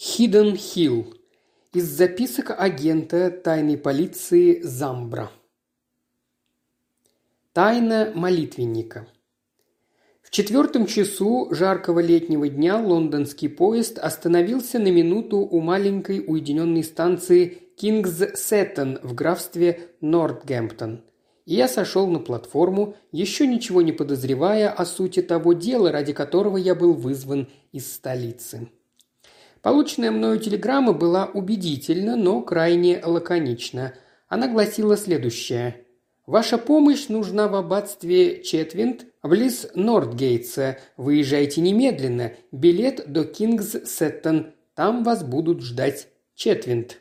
Хиден Хилл. Из записок агента тайной полиции Замбра. Тайна молитвенника. В четвертом часу жаркого летнего дня лондонский поезд остановился на минуту у маленькой уединенной станции Кингс-Сеттон в графстве Нортгемптон. И я сошел на платформу, еще ничего не подозревая о сути того дела, ради которого я был вызван из столицы. Полученная мною телеграмма была убедительна, но крайне лаконична. Она гласила следующее. «Ваша помощь нужна в аббатстве Четвинд, близ Нортгейтса. Выезжайте немедленно. Билет до Кингс-Сеттон. Там вас будут ждать Четвинд».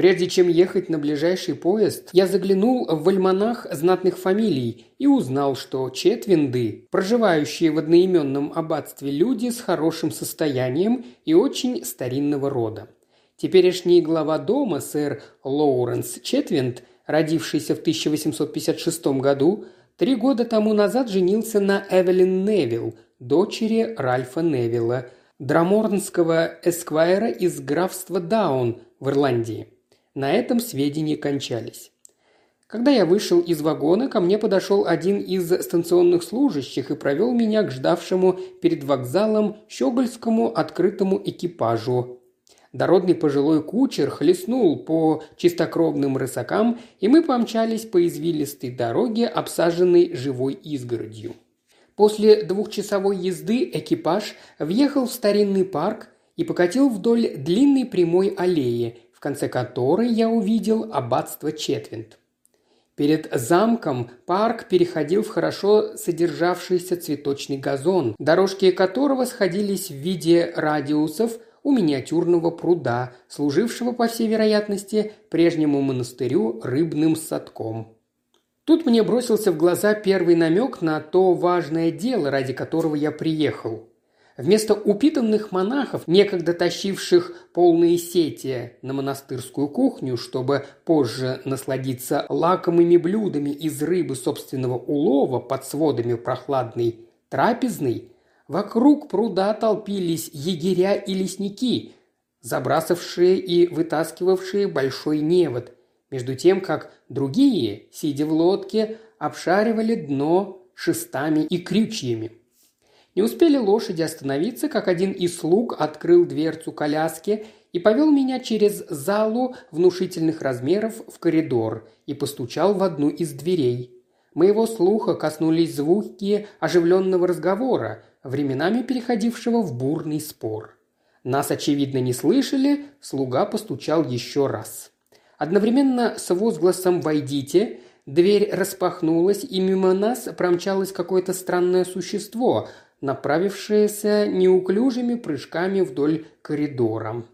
Прежде чем ехать на ближайший поезд, я заглянул в альманах знатных фамилий и узнал, что четвинды, проживающие в одноименном аббатстве люди с хорошим состоянием и очень старинного рода. Теперешний глава дома, сэр Лоуренс Четвинд, родившийся в 1856 году, три года тому назад женился на Эвелин Невилл, дочери Ральфа Невилла, драморнского эсквайра из графства Даун в Ирландии. На этом сведения кончались. Когда я вышел из вагона, ко мне подошел один из станционных служащих и провел меня к ждавшему перед вокзалом щегольскому открытому экипажу. Дородный пожилой кучер хлестнул по чистокровным рысакам, и мы помчались по извилистой дороге, обсаженной живой изгородью. После двухчасовой езды экипаж въехал в старинный парк и покатил вдоль длинной прямой аллеи, в конце которой я увидел аббатство Четвинд. Перед замком парк переходил в хорошо содержавшийся цветочный газон, дорожки которого сходились в виде радиусов у миниатюрного пруда, служившего, по всей вероятности, прежнему монастырю рыбным садком. Тут мне бросился в глаза первый намек на то важное дело, ради которого я приехал. Вместо упитанных монахов, некогда тащивших полные сети на монастырскую кухню, чтобы позже насладиться лакомыми блюдами из рыбы собственного улова под сводами прохладной трапезной, вокруг пруда толпились егеря и лесники, забрасывавшие и вытаскивавшие большой невод, между тем как другие, сидя в лодке, обшаривали дно шестами и крючьями – не успели лошади остановиться, как один из слуг открыл дверцу коляски и повел меня через залу внушительных размеров в коридор и постучал в одну из дверей. Моего слуха коснулись звуки оживленного разговора, временами переходившего в бурный спор. Нас, очевидно, не слышали, слуга постучал еще раз. Одновременно с возгласом «Войдите!» дверь распахнулась, и мимо нас промчалось какое-то странное существо, направившееся неуклюжими прыжками вдоль коридора.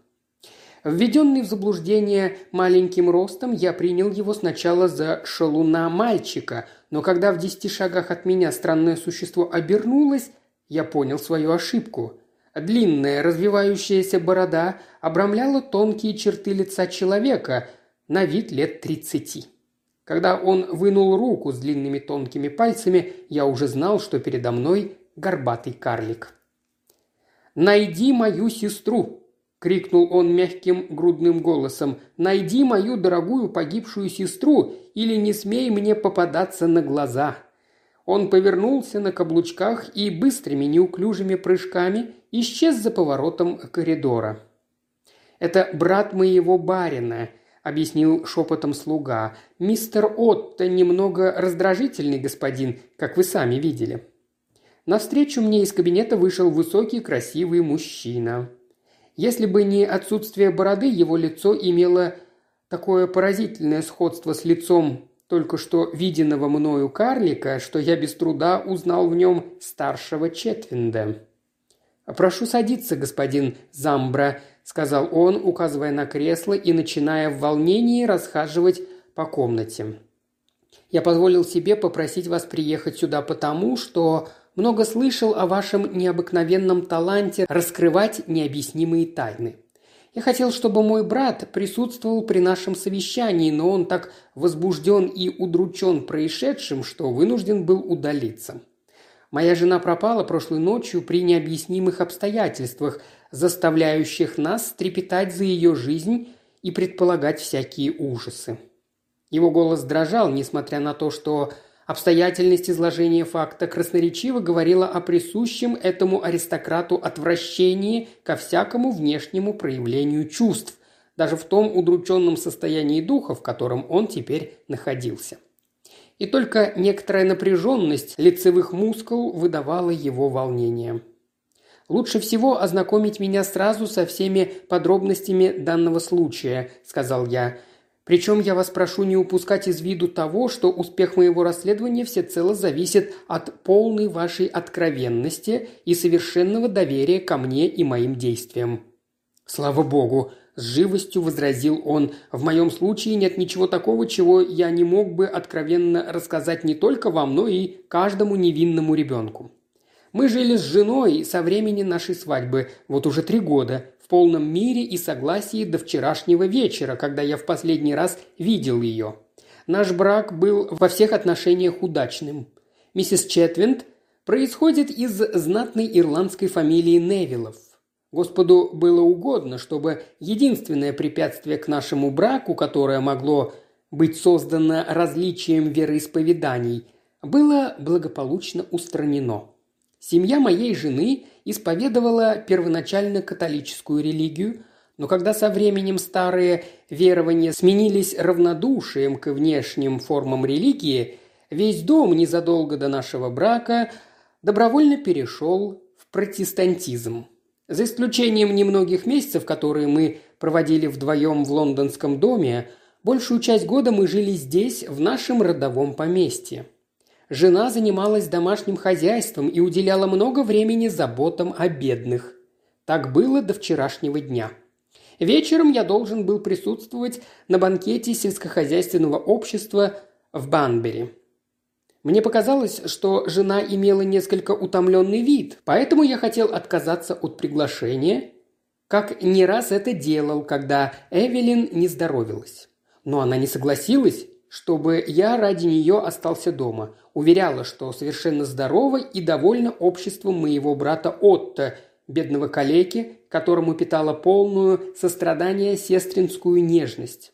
Введенный в заблуждение маленьким ростом, я принял его сначала за шалуна мальчика, но когда в десяти шагах от меня странное существо обернулось, я понял свою ошибку. Длинная развивающаяся борода обрамляла тонкие черты лица человека на вид лет тридцати. Когда он вынул руку с длинными тонкими пальцами, я уже знал, что передо мной горбатый карлик. «Найди мою сестру!» – крикнул он мягким грудным голосом. «Найди мою дорогую погибшую сестру или не смей мне попадаться на глаза!» Он повернулся на каблучках и быстрыми неуклюжими прыжками исчез за поворотом коридора. «Это брат моего барина», – объяснил шепотом слуга. «Мистер Отто немного раздражительный господин, как вы сами видели». Навстречу мне из кабинета вышел высокий красивый мужчина. Если бы не отсутствие бороды, его лицо имело такое поразительное сходство с лицом только что виденного мною карлика, что я без труда узнал в нем старшего Четвинда. «Прошу садиться, господин Замбра», – сказал он, указывая на кресло и начиная в волнении расхаживать по комнате. «Я позволил себе попросить вас приехать сюда потому, что много слышал о вашем необыкновенном таланте раскрывать необъяснимые тайны. Я хотел, чтобы мой брат присутствовал при нашем совещании, но он так возбужден и удручен происшедшим, что вынужден был удалиться. Моя жена пропала прошлой ночью при необъяснимых обстоятельствах, заставляющих нас трепетать за ее жизнь и предполагать всякие ужасы. Его голос дрожал, несмотря на то, что обстоятельность изложения факта красноречиво говорила о присущем этому аристократу отвращении ко всякому внешнему проявлению чувств, даже в том удрученном состоянии духа, в котором он теперь находился. И только некоторая напряженность лицевых мускул выдавала его волнение. «Лучше всего ознакомить меня сразу со всеми подробностями данного случая», – сказал я. «Причем я вас прошу не упускать из виду того, что успех моего расследования всецело зависит от полной вашей откровенности и совершенного доверия ко мне и моим действиям». «Слава богу!» С живостью возразил он. «В моем случае нет ничего такого, чего я не мог бы откровенно рассказать не только вам, но и каждому невинному ребенку. Мы жили с женой со времени нашей свадьбы, вот уже три года, в полном мире и согласии до вчерашнего вечера, когда я в последний раз видел ее. Наш брак был во всех отношениях удачным. Миссис Четвинд происходит из знатной ирландской фамилии Невиллов. Господу было угодно, чтобы единственное препятствие к нашему браку, которое могло быть создано различием вероисповеданий, было благополучно устранено. Семья моей жены исповедовала первоначально католическую религию, но когда со временем старые верования сменились равнодушием к внешним формам религии, весь дом незадолго до нашего брака добровольно перешел в протестантизм. За исключением немногих месяцев, которые мы проводили вдвоем в лондонском доме, большую часть года мы жили здесь, в нашем родовом поместье. Жена занималась домашним хозяйством и уделяла много времени заботам о бедных. Так было до вчерашнего дня. Вечером я должен был присутствовать на банкете сельскохозяйственного общества в Банбери. Мне показалось, что жена имела несколько утомленный вид, поэтому я хотел отказаться от приглашения, как не раз это делал, когда Эвелин не здоровилась. Но она не согласилась, чтобы я ради нее остался дома. Уверяла, что совершенно здорова и довольна обществом моего брата Отто, бедного калеки, которому питала полную сострадание сестринскую нежность.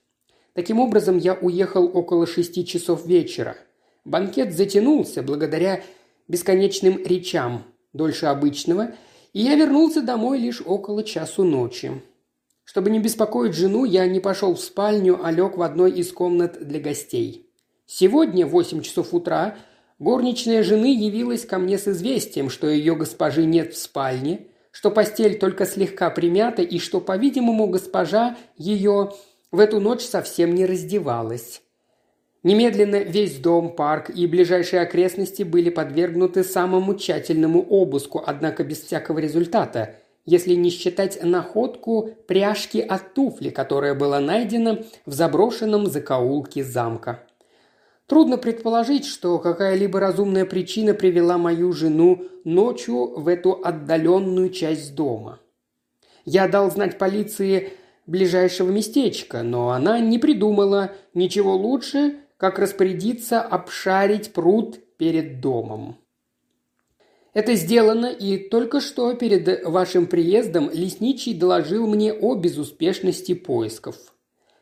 Таким образом, я уехал около шести часов вечера – Банкет затянулся благодаря бесконечным речам, дольше обычного, и я вернулся домой лишь около часу ночи. Чтобы не беспокоить жену, я не пошел в спальню, а лег в одной из комнат для гостей. Сегодня в восемь часов утра горничная жены явилась ко мне с известием, что ее госпожи нет в спальне, что постель только слегка примята и что, по-видимому, госпожа ее в эту ночь совсем не раздевалась. Немедленно весь дом, парк и ближайшие окрестности были подвергнуты самому тщательному обыску, однако без всякого результата, если не считать находку пряжки от туфли, которая была найдена в заброшенном закоулке замка. Трудно предположить, что какая-либо разумная причина привела мою жену ночью в эту отдаленную часть дома. Я дал знать полиции ближайшего местечка, но она не придумала ничего лучше, как распорядиться обшарить пруд перед домом. Это сделано, и только что перед вашим приездом лесничий доложил мне о безуспешности поисков.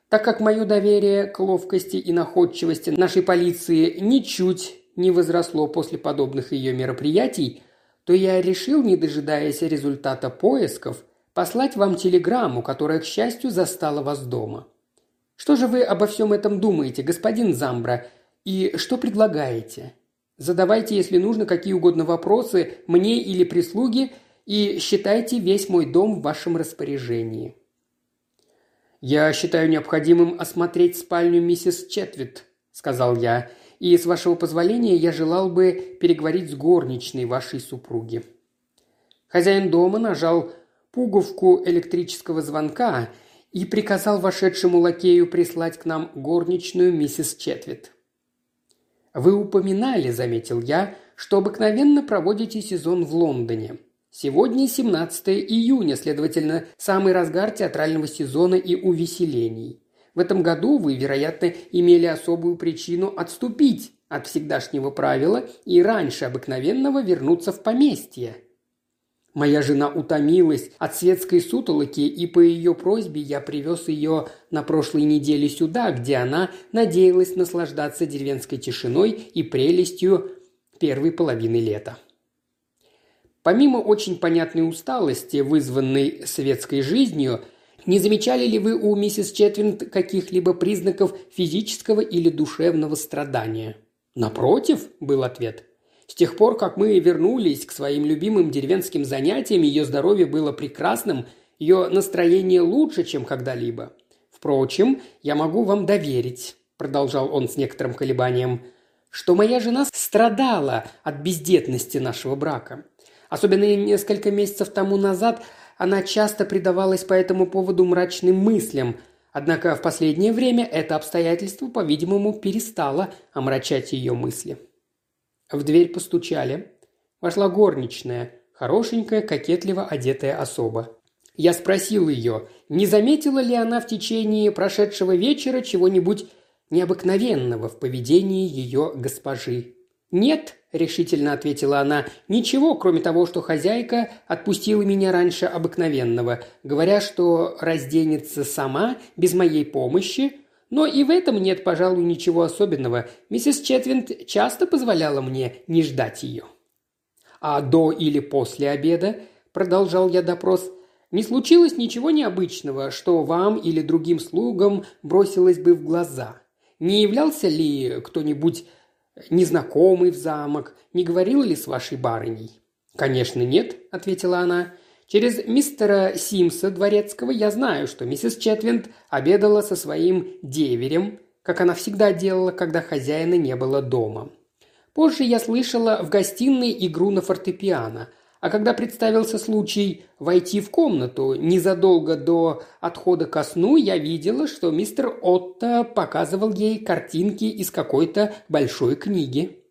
Так как мое доверие к ловкости и находчивости нашей полиции ничуть не возросло после подобных ее мероприятий, то я решил, не дожидаясь результата поисков, послать вам телеграмму, которая, к счастью, застала вас дома. Что же вы обо всем этом думаете, господин Замбра, и что предлагаете? Задавайте, если нужно, какие угодно вопросы мне или прислуге, и считайте весь мой дом в вашем распоряжении. «Я считаю необходимым осмотреть спальню миссис Четвит», – сказал я, – «и, с вашего позволения, я желал бы переговорить с горничной вашей супруги». Хозяин дома нажал пуговку электрического звонка, и приказал вошедшему лакею прислать к нам горничную миссис Четвит. «Вы упоминали, — заметил я, — что обыкновенно проводите сезон в Лондоне. Сегодня 17 июня, следовательно, самый разгар театрального сезона и увеселений. В этом году вы, вероятно, имели особую причину отступить от всегдашнего правила и раньше обыкновенного вернуться в поместье. Моя жена утомилась от светской сутолоки, и по ее просьбе я привез ее на прошлой неделе сюда, где она надеялась наслаждаться деревенской тишиной и прелестью первой половины лета. Помимо очень понятной усталости, вызванной светской жизнью, не замечали ли вы у миссис Четвинт каких-либо признаков физического или душевного страдания? Напротив, был ответ. С тех пор, как мы вернулись к своим любимым деревенским занятиям, ее здоровье было прекрасным, ее настроение лучше, чем когда-либо. Впрочем, я могу вам доверить, продолжал он с некоторым колебанием, что моя жена страдала от бездетности нашего брака. Особенно несколько месяцев тому назад она часто предавалась по этому поводу мрачным мыслям, однако в последнее время это обстоятельство, по-видимому, перестало омрачать ее мысли. В дверь постучали. Вошла горничная, хорошенькая, кокетливо одетая особа. Я спросил ее, не заметила ли она в течение прошедшего вечера чего-нибудь необыкновенного в поведении ее госпожи. «Нет», – решительно ответила она, – «ничего, кроме того, что хозяйка отпустила меня раньше обыкновенного, говоря, что разденется сама, без моей помощи, но и в этом нет, пожалуй, ничего особенного. Миссис Четвинд часто позволяла мне не ждать ее». «А до или после обеда?» – продолжал я допрос – не случилось ничего необычного, что вам или другим слугам бросилось бы в глаза. Не являлся ли кто-нибудь незнакомый в замок, не говорил ли с вашей барыней?» «Конечно, нет», – ответила она. «Через мистера Симса Дворецкого я знаю, что миссис Четвинд обедала со своим деверем, как она всегда делала, когда хозяина не было дома. Позже я слышала в гостиной игру на фортепиано – а когда представился случай войти в комнату незадолго до отхода ко сну, я видела, что мистер Отто показывал ей картинки из какой-то большой книги.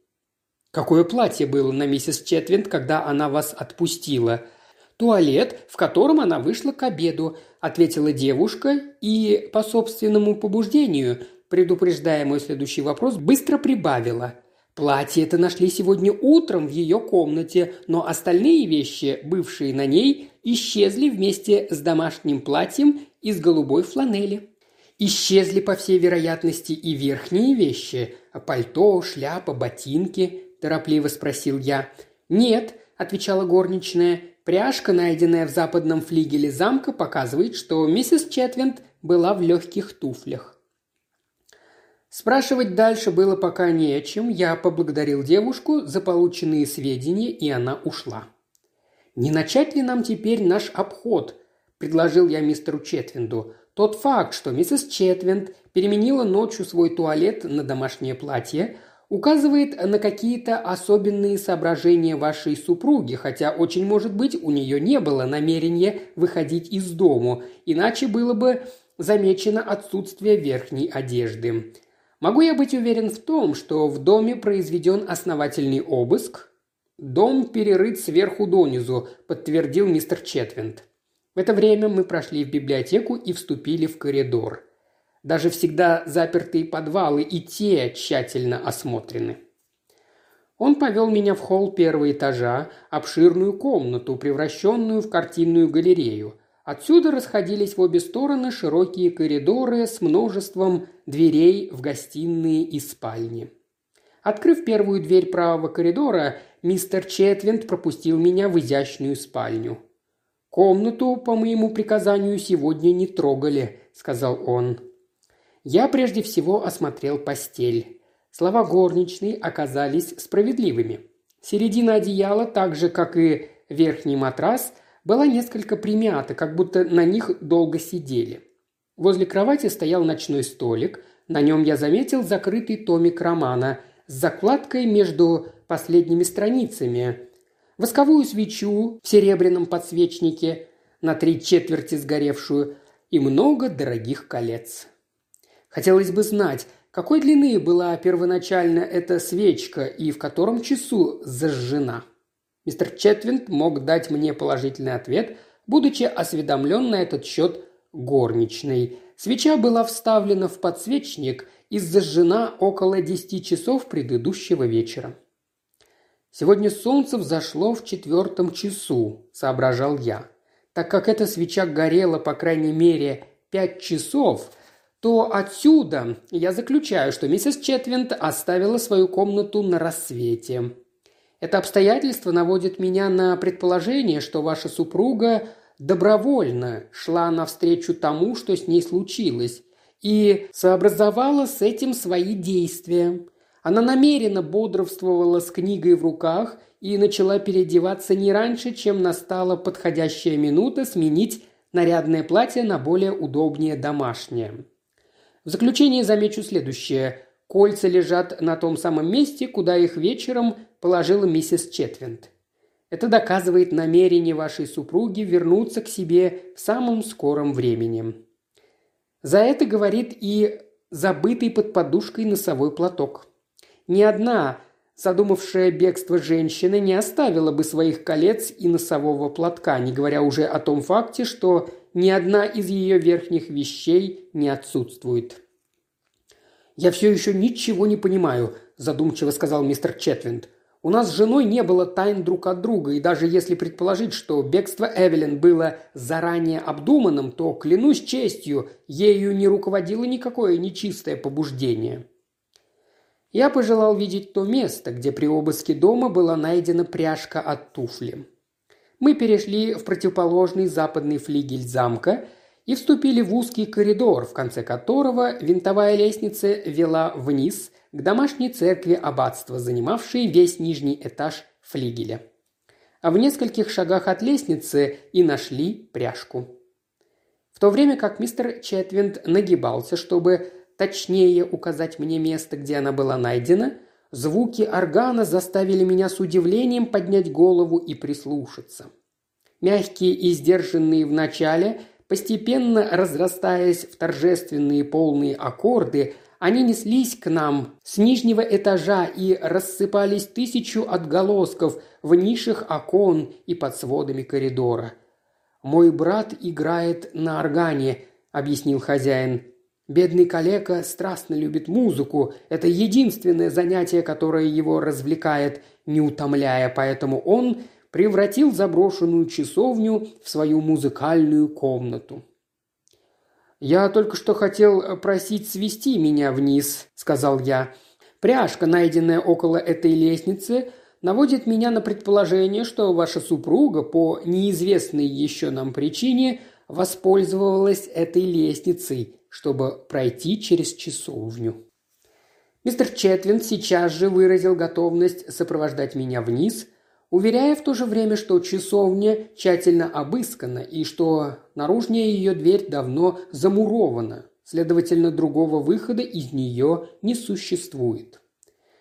Какое платье было на миссис Четвинд, когда она вас отпустила? Туалет, в котором она вышла к обеду, ответила девушка и по собственному побуждению, предупреждая мой следующий вопрос, быстро прибавила – Платье это нашли сегодня утром в ее комнате, но остальные вещи, бывшие на ней, исчезли вместе с домашним платьем из голубой фланели. Исчезли, по всей вероятности, и верхние вещи – пальто, шляпа, ботинки – торопливо спросил я. «Нет», – отвечала горничная, – «пряжка, найденная в западном флигеле замка, показывает, что миссис Четвинд была в легких туфлях». Спрашивать дальше было пока не о чем. Я поблагодарил девушку за полученные сведения, и она ушла. «Не начать ли нам теперь наш обход?» – предложил я мистеру Четвинду. «Тот факт, что миссис Четвинд переменила ночью свой туалет на домашнее платье, указывает на какие-то особенные соображения вашей супруги, хотя очень может быть у нее не было намерения выходить из дому, иначе было бы замечено отсутствие верхней одежды. Могу я быть уверен в том, что в доме произведен основательный обыск? Дом перерыт сверху донизу, подтвердил мистер Четвинд. В это время мы прошли в библиотеку и вступили в коридор. Даже всегда запертые подвалы и те тщательно осмотрены. Он повел меня в холл первого этажа, обширную комнату, превращенную в картинную галерею. Отсюда расходились в обе стороны широкие коридоры с множеством дверей в гостиные и спальни. Открыв первую дверь правого коридора, мистер Четвинд пропустил меня в изящную спальню. «Комнату, по моему приказанию, сегодня не трогали», – сказал он. Я прежде всего осмотрел постель. Слова горничной оказались справедливыми. Середина одеяла, так же, как и верхний матрас – была несколько примята, как будто на них долго сидели. Возле кровати стоял ночной столик, на нем я заметил закрытый томик романа с закладкой между последними страницами, восковую свечу в серебряном подсвечнике, на три четверти сгоревшую, и много дорогих колец. Хотелось бы знать, какой длины была первоначально эта свечка и в котором часу зажжена. Мистер Четвинд мог дать мне положительный ответ, будучи осведомлен на этот счет горничной. Свеча была вставлена в подсвечник и зажжена около десяти часов предыдущего вечера. «Сегодня солнце взошло в четвертом часу», – соображал я. «Так как эта свеча горела, по крайней мере, пять часов, то отсюда я заключаю, что миссис Четвинд оставила свою комнату на рассвете. Это обстоятельство наводит меня на предположение, что ваша супруга добровольно шла навстречу тому, что с ней случилось, и сообразовала с этим свои действия. Она намеренно бодрствовала с книгой в руках и начала переодеваться не раньше, чем настала подходящая минута сменить нарядное платье на более удобнее домашнее. В заключение замечу следующее. Кольца лежат на том самом месте, куда их вечером положила миссис Четвинд. Это доказывает намерение вашей супруги вернуться к себе в самом скором времени. За это говорит и забытый под подушкой носовой платок. Ни одна задумавшая бегство женщина не оставила бы своих колец и носового платка, не говоря уже о том факте, что ни одна из ее верхних вещей не отсутствует. «Я все еще ничего не понимаю», – задумчиво сказал мистер Четвинд. У нас с женой не было тайн друг от друга, и даже если предположить, что бегство Эвелин было заранее обдуманным, то, клянусь честью, ею не руководило никакое нечистое побуждение. Я пожелал видеть то место, где при обыске дома была найдена пряжка от туфли. Мы перешли в противоположный западный флигель замка и вступили в узкий коридор, в конце которого винтовая лестница вела вниз к домашней церкви аббатства, занимавшей весь нижний этаж флигеля. А в нескольких шагах от лестницы и нашли пряжку. В то время как мистер Четвинд нагибался, чтобы точнее указать мне место, где она была найдена, звуки органа заставили меня с удивлением поднять голову и прислушаться. Мягкие и сдержанные в начале, постепенно разрастаясь в торжественные полные аккорды, они неслись к нам с нижнего этажа и рассыпались тысячу отголосков в нишах окон и под сводами коридора. «Мой брат играет на органе», — объяснил хозяин. «Бедный калека страстно любит музыку. Это единственное занятие, которое его развлекает, не утомляя, поэтому он превратил заброшенную часовню в свою музыкальную комнату. «Я только что хотел э, просить свести меня вниз», – сказал я. «Пряжка, найденная около этой лестницы, наводит меня на предположение, что ваша супруга по неизвестной еще нам причине воспользовалась этой лестницей, чтобы пройти через часовню». Мистер Четвин сейчас же выразил готовность сопровождать меня вниз – уверяя в то же время, что часовня тщательно обыскана и что наружная ее дверь давно замурована, следовательно, другого выхода из нее не существует.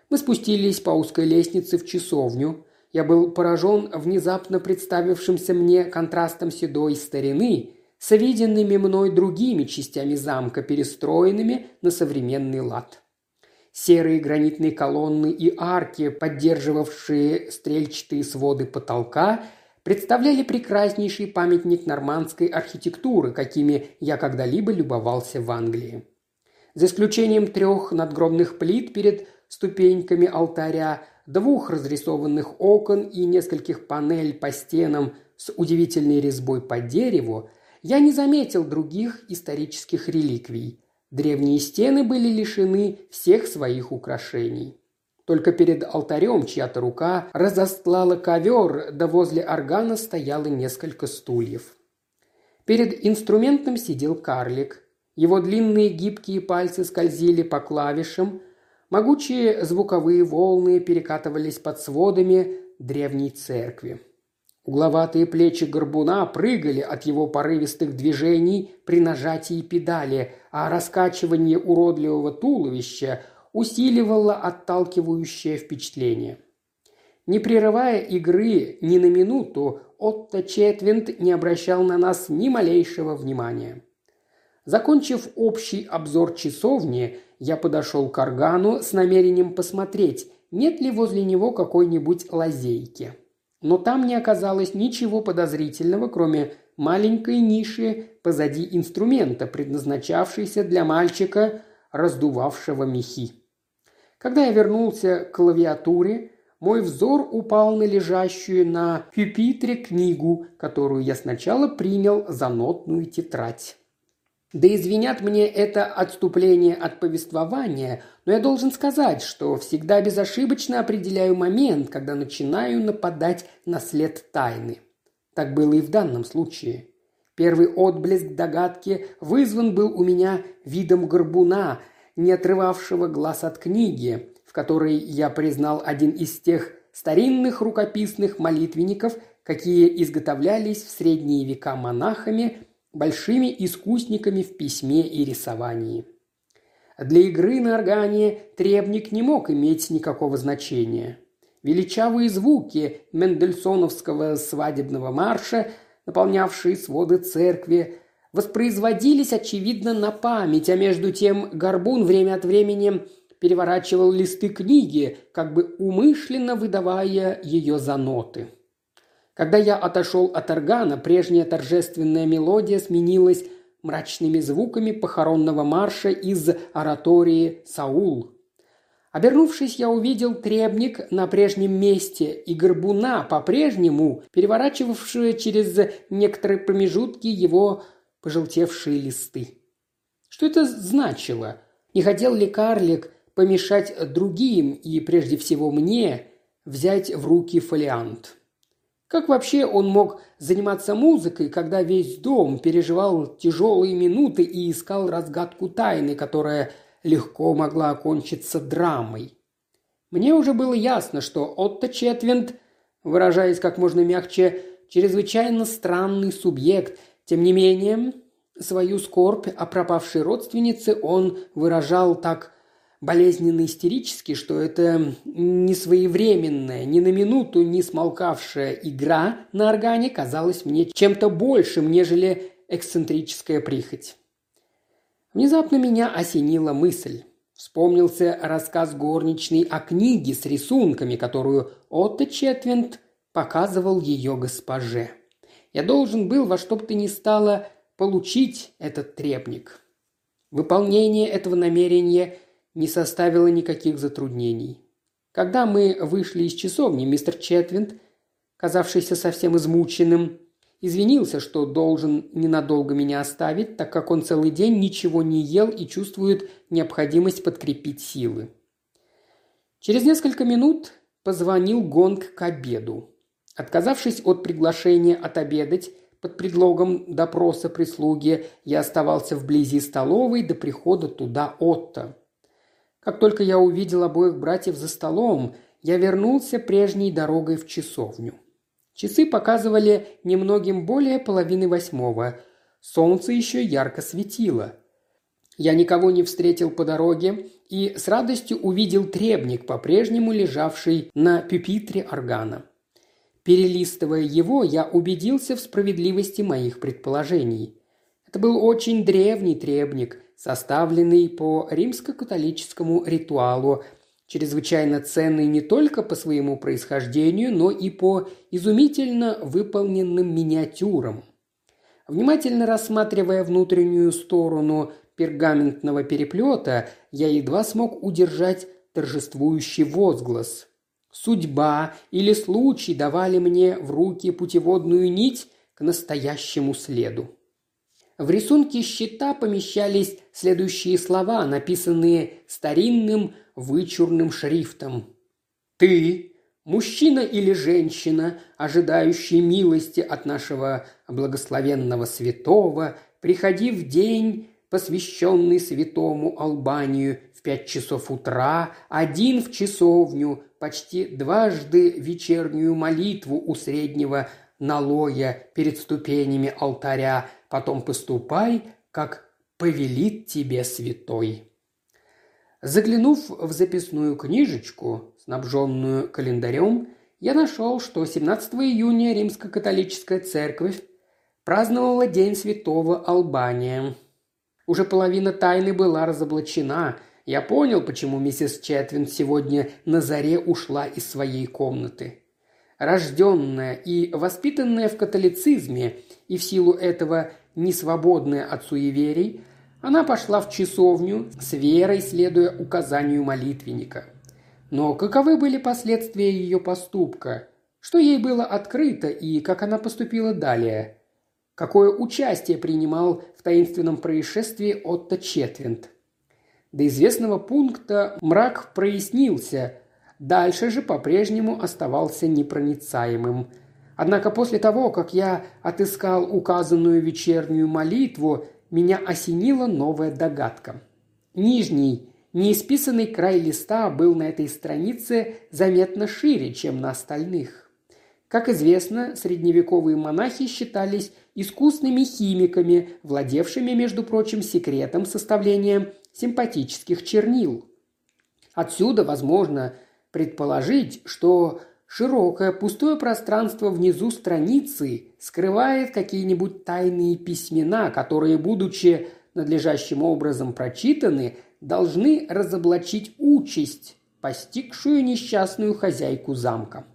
Мы спустились по узкой лестнице в часовню. Я был поражен внезапно представившимся мне контрастом седой старины с виденными мной другими частями замка, перестроенными на современный лад. Серые гранитные колонны и арки, поддерживавшие стрельчатые своды потолка, представляли прекраснейший памятник нормандской архитектуры, какими я когда-либо любовался в Англии. За исключением трех надгробных плит перед ступеньками алтаря, двух разрисованных окон и нескольких панель по стенам с удивительной резьбой по дереву, я не заметил других исторических реликвий. Древние стены были лишены всех своих украшений. Только перед алтарем чья-то рука разостлала ковер, да возле органа стояло несколько стульев. Перед инструментом сидел карлик. Его длинные гибкие пальцы скользили по клавишам, могучие звуковые волны перекатывались под сводами древней церкви. Угловатые плечи горбуна прыгали от его порывистых движений при нажатии педали, а раскачивание уродливого туловища усиливало отталкивающее впечатление. Не прерывая игры ни на минуту, Отто Четвинд не обращал на нас ни малейшего внимания. Закончив общий обзор часовни, я подошел к органу с намерением посмотреть, нет ли возле него какой-нибудь лазейки. Но там не оказалось ничего подозрительного, кроме маленькой нише позади инструмента, предназначавшейся для мальчика, раздувавшего мехи. Когда я вернулся к клавиатуре, мой взор упал на лежащую на пюпитре книгу, которую я сначала принял за нотную тетрадь. Да извинят мне это отступление от повествования, но я должен сказать, что всегда безошибочно определяю момент, когда начинаю нападать на след тайны. Так было и в данном случае. Первый отблеск догадки вызван был у меня видом горбуна, не отрывавшего глаз от книги, в которой я признал один из тех старинных рукописных молитвенников, какие изготовлялись в средние века монахами, большими искусниками в письме и рисовании. Для игры на органе требник не мог иметь никакого значения. Величавые звуки Мендельсоновского свадебного марша, наполнявшие своды церкви, воспроизводились, очевидно, на память, а между тем Горбун время от времени переворачивал листы книги, как бы умышленно выдавая ее за ноты. Когда я отошел от органа, прежняя торжественная мелодия сменилась мрачными звуками похоронного марша из оратории «Саул». Обернувшись, я увидел требник на прежнем месте и горбуна, по-прежнему переворачивавшие через некоторые промежутки его пожелтевшие листы. Что это значило? Не хотел ли карлик помешать другим и прежде всего мне взять в руки фолиант. Как вообще он мог заниматься музыкой, когда весь дом переживал тяжелые минуты и искал разгадку тайны, которая легко могла окончиться драмой? Мне уже было ясно, что Отто Четвинд, выражаясь как можно мягче, чрезвычайно странный субъект. Тем не менее, свою скорбь о пропавшей родственнице он выражал так болезненно истерически, что это не своевременная, ни на минуту не смолкавшая игра на органе казалась мне чем-то большим, нежели эксцентрическая прихоть. Внезапно меня осенила мысль. Вспомнился рассказ горничной о книге с рисунками, которую Отто Четвинд показывал ее госпоже. Я должен был во что бы то ни стало получить этот требник. Выполнение этого намерения – не составило никаких затруднений. Когда мы вышли из часовни, мистер Четвинд, казавшийся совсем измученным, извинился, что должен ненадолго меня оставить, так как он целый день ничего не ел и чувствует необходимость подкрепить силы. Через несколько минут позвонил гонг к обеду. Отказавшись от приглашения отобедать под предлогом допроса прислуги, я оставался вблизи столовой до прихода туда Отто. Как только я увидел обоих братьев за столом, я вернулся прежней дорогой в часовню. Часы показывали немногим более половины восьмого. Солнце еще ярко светило. Я никого не встретил по дороге и с радостью увидел требник, по-прежнему лежавший на пюпитре органа. Перелистывая его, я убедился в справедливости моих предположений. Это был очень древний требник, составленный по римско-католическому ритуалу, чрезвычайно ценный не только по своему происхождению, но и по изумительно выполненным миниатюрам. Внимательно рассматривая внутреннюю сторону пергаментного переплета, я едва смог удержать торжествующий возглас. Судьба или случай давали мне в руки путеводную нить к настоящему следу. В рисунке щита помещались следующие слова, написанные старинным вычурным шрифтом. «Ты, мужчина или женщина, ожидающий милости от нашего благословенного святого, приходи в день, посвященный святому Албанию, в пять часов утра, один в часовню, почти дважды вечернюю молитву у среднего налоя перед ступенями алтаря, потом поступай, как повелит тебе святой». Заглянув в записную книжечку, снабженную календарем, я нашел, что 17 июня Римско-католическая церковь праздновала День Святого Албания. Уже половина тайны была разоблачена. Я понял, почему миссис Четвин сегодня на заре ушла из своей комнаты. Рожденная и воспитанная в католицизме, и в силу этого не свободная от суеверий, она пошла в часовню с верой, следуя указанию молитвенника. Но каковы были последствия ее поступка? Что ей было открыто и как она поступила далее? Какое участие принимал в таинственном происшествии Отто Четвинд? До известного пункта мрак прояснился, дальше же по-прежнему оставался непроницаемым. Однако после того, как я отыскал указанную вечернюю молитву, меня осенила новая догадка. Нижний, неисписанный край листа был на этой странице заметно шире, чем на остальных. Как известно, средневековые монахи считались искусными химиками, владевшими, между прочим, секретом составления симпатических чернил. Отсюда возможно предположить, что широкое пустое пространство внизу страницы скрывает какие-нибудь тайные письмена, которые, будучи надлежащим образом прочитаны, должны разоблачить участь, постигшую несчастную хозяйку замка.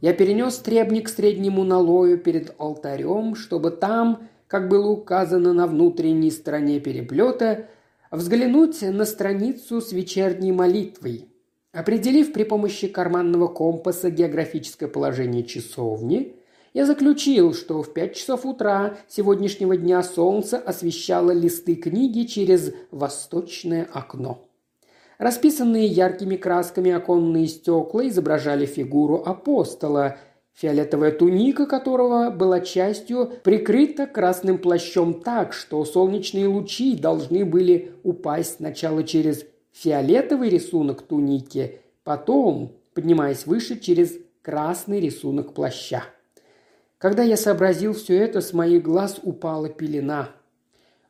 Я перенес требник к среднему налою перед алтарем, чтобы там, как было указано на внутренней стороне переплета, взглянуть на страницу с вечерней молитвой. Определив при помощи карманного компаса географическое положение часовни, я заключил, что в пять часов утра сегодняшнего дня солнце освещало листы книги через восточное окно. Расписанные яркими красками оконные стекла изображали фигуру апостола, фиолетовая туника которого была частью прикрыта красным плащом так, что солнечные лучи должны были упасть сначала через фиолетовый рисунок туники, потом, поднимаясь выше, через красный рисунок плаща. Когда я сообразил все это, с моих глаз упала пелена.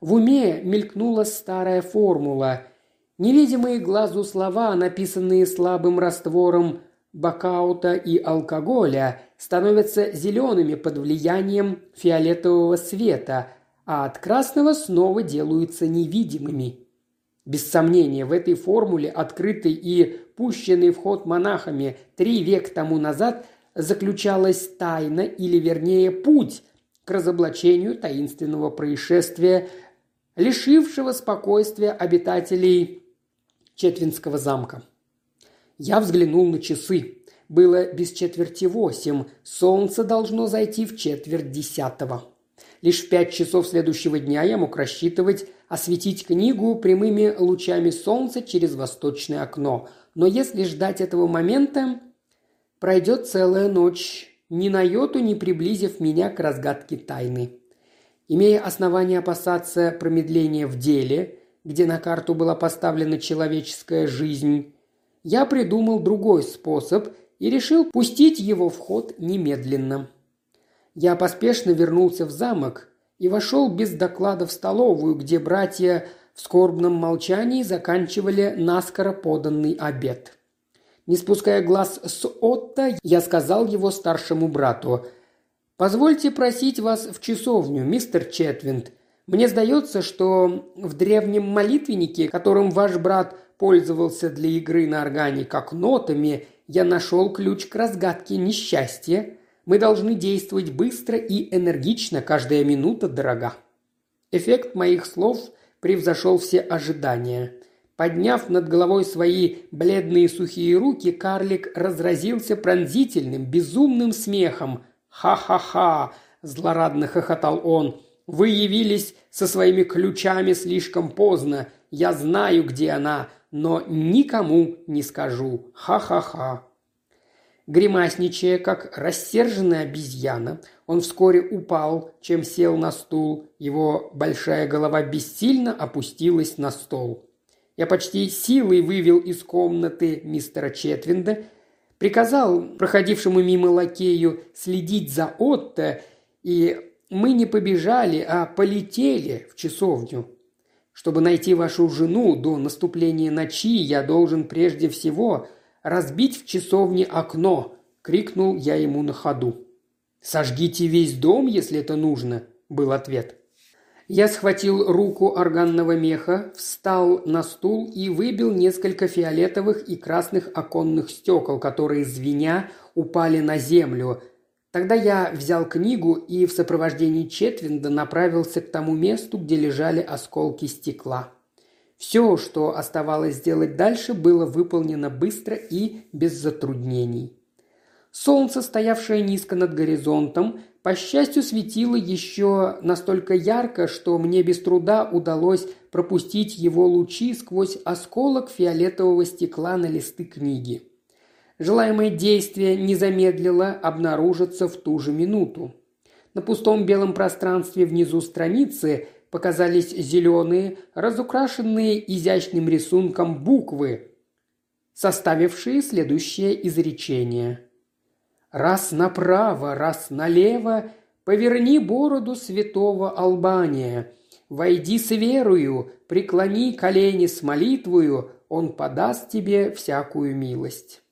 В уме мелькнула старая формула. Невидимые глазу слова, написанные слабым раствором бакаута и алкоголя становятся зелеными под влиянием фиолетового света, а от красного снова делаются невидимыми. Без сомнения, в этой формуле, открытой и пущенной в ход монахами три века тому назад, заключалась тайна, или вернее путь к разоблачению таинственного происшествия, лишившего спокойствия обитателей Четвинского замка. Я взглянул на часы. Было без четверти восемь, солнце должно зайти в четверть десятого. Лишь в пять часов следующего дня я мог рассчитывать осветить книгу прямыми лучами солнца через восточное окно. Но если ждать этого момента, пройдет целая ночь, ни на йоту не приблизив меня к разгадке тайны. Имея основания опасаться промедления в деле, где на карту была поставлена человеческая жизнь, я придумал другой способ и решил пустить его в ход немедленно. Я поспешно вернулся в замок и вошел без доклада в столовую, где братья в скорбном молчании заканчивали наскоро поданный обед. Не спуская глаз с Отто, я сказал его старшему брату «Позвольте просить вас в часовню, мистер Четвинд. Мне сдается, что в древнем молитвеннике, которым ваш брат пользовался для игры на органе как нотами, я нашел ключ к разгадке несчастья. Мы должны действовать быстро и энергично, каждая минута дорога. Эффект моих слов превзошел все ожидания. Подняв над головой свои бледные сухие руки, карлик разразился пронзительным, безумным смехом. «Ха-ха-ха!» – злорадно хохотал он. «Вы явились со своими ключами слишком поздно. Я знаю, где она но никому не скажу. Ха-ха-ха. Гримасничая, как рассерженная обезьяна, он вскоре упал, чем сел на стул. Его большая голова бессильно опустилась на стол. Я почти силой вывел из комнаты мистера Четвинда, приказал проходившему мимо лакею следить за Отто, и мы не побежали, а полетели в часовню. Чтобы найти вашу жену до наступления ночи, я должен прежде всего разбить в часовне окно», – крикнул я ему на ходу. «Сожгите весь дом, если это нужно», – был ответ. Я схватил руку органного меха, встал на стул и выбил несколько фиолетовых и красных оконных стекол, которые, звеня, упали на землю, Тогда я взял книгу и в сопровождении Четвинда направился к тому месту, где лежали осколки стекла. Все, что оставалось сделать дальше, было выполнено быстро и без затруднений. Солнце, стоявшее низко над горизонтом, по счастью, светило еще настолько ярко, что мне без труда удалось пропустить его лучи сквозь осколок фиолетового стекла на листы книги. Желаемое действие не замедлило обнаружиться в ту же минуту. На пустом белом пространстве внизу страницы показались зеленые, разукрашенные изящным рисунком буквы, составившие следующее изречение. «Раз направо, раз налево, поверни бороду святого Албания, войди с верою, преклони колени с молитвою, он подаст тебе всякую милость».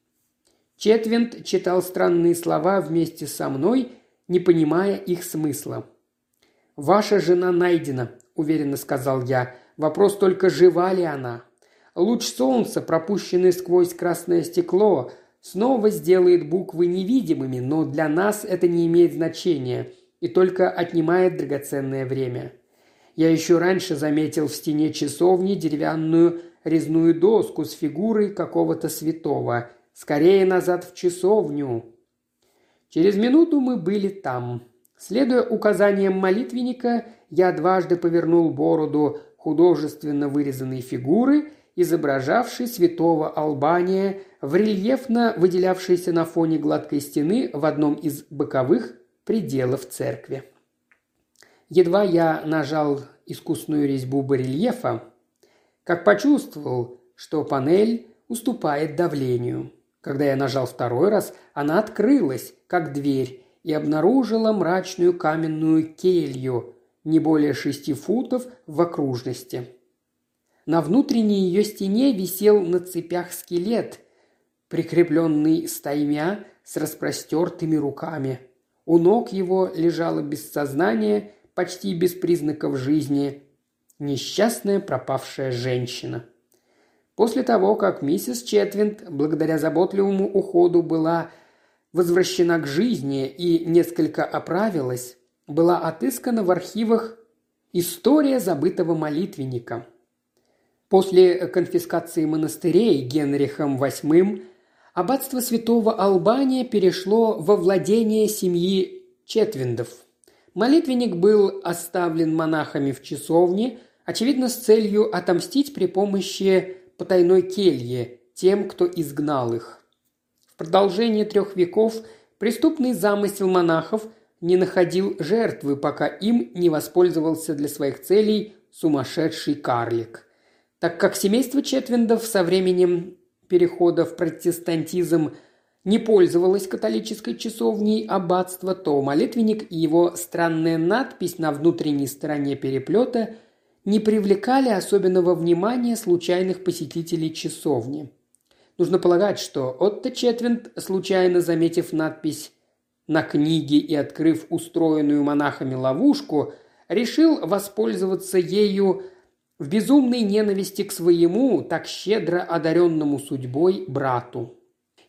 Четвинт читал странные слова вместе со мной, не понимая их смысла. «Ваша жена найдена», – уверенно сказал я. «Вопрос только, жива ли она?» Луч солнца, пропущенный сквозь красное стекло, снова сделает буквы невидимыми, но для нас это не имеет значения и только отнимает драгоценное время. Я еще раньше заметил в стене часовни деревянную резную доску с фигурой какого-то святого. «Скорее назад в часовню!» Через минуту мы были там. Следуя указаниям молитвенника, я дважды повернул бороду художественно вырезанной фигуры, изображавшей святого Албания в рельефно выделявшейся на фоне гладкой стены в одном из боковых пределов церкви. Едва я нажал искусную резьбу барельефа, как почувствовал, что панель уступает давлению. Когда я нажал второй раз, она открылась, как дверь, и обнаружила мрачную каменную келью, не более шести футов в окружности. На внутренней ее стене висел на цепях скелет, прикрепленный стаймя с распростертыми руками. У ног его лежало без сознания, почти без признаков жизни, несчастная пропавшая женщина. После того, как миссис Четвинд, благодаря заботливому уходу, была возвращена к жизни и несколько оправилась, была отыскана в архивах «История забытого молитвенника». После конфискации монастырей Генрихом VIII аббатство святого Албания перешло во владение семьи Четвиндов. Молитвенник был оставлен монахами в часовне, очевидно, с целью отомстить при помощи потайной кельи тем, кто изгнал их. Продолжение трех веков преступный замысел монахов не находил жертвы, пока им не воспользовался для своих целей сумасшедший карлик. Так как семейство Четвиндов со временем перехода в протестантизм не пользовалось католической часовней аббатства, то молитвенник и его странная надпись на внутренней стороне переплета не привлекали особенного внимания случайных посетителей часовни – Нужно полагать, что Отто Четвинд, случайно заметив надпись на книге и открыв устроенную монахами ловушку, решил воспользоваться ею в безумной ненависти к своему, так щедро одаренному судьбой, брату.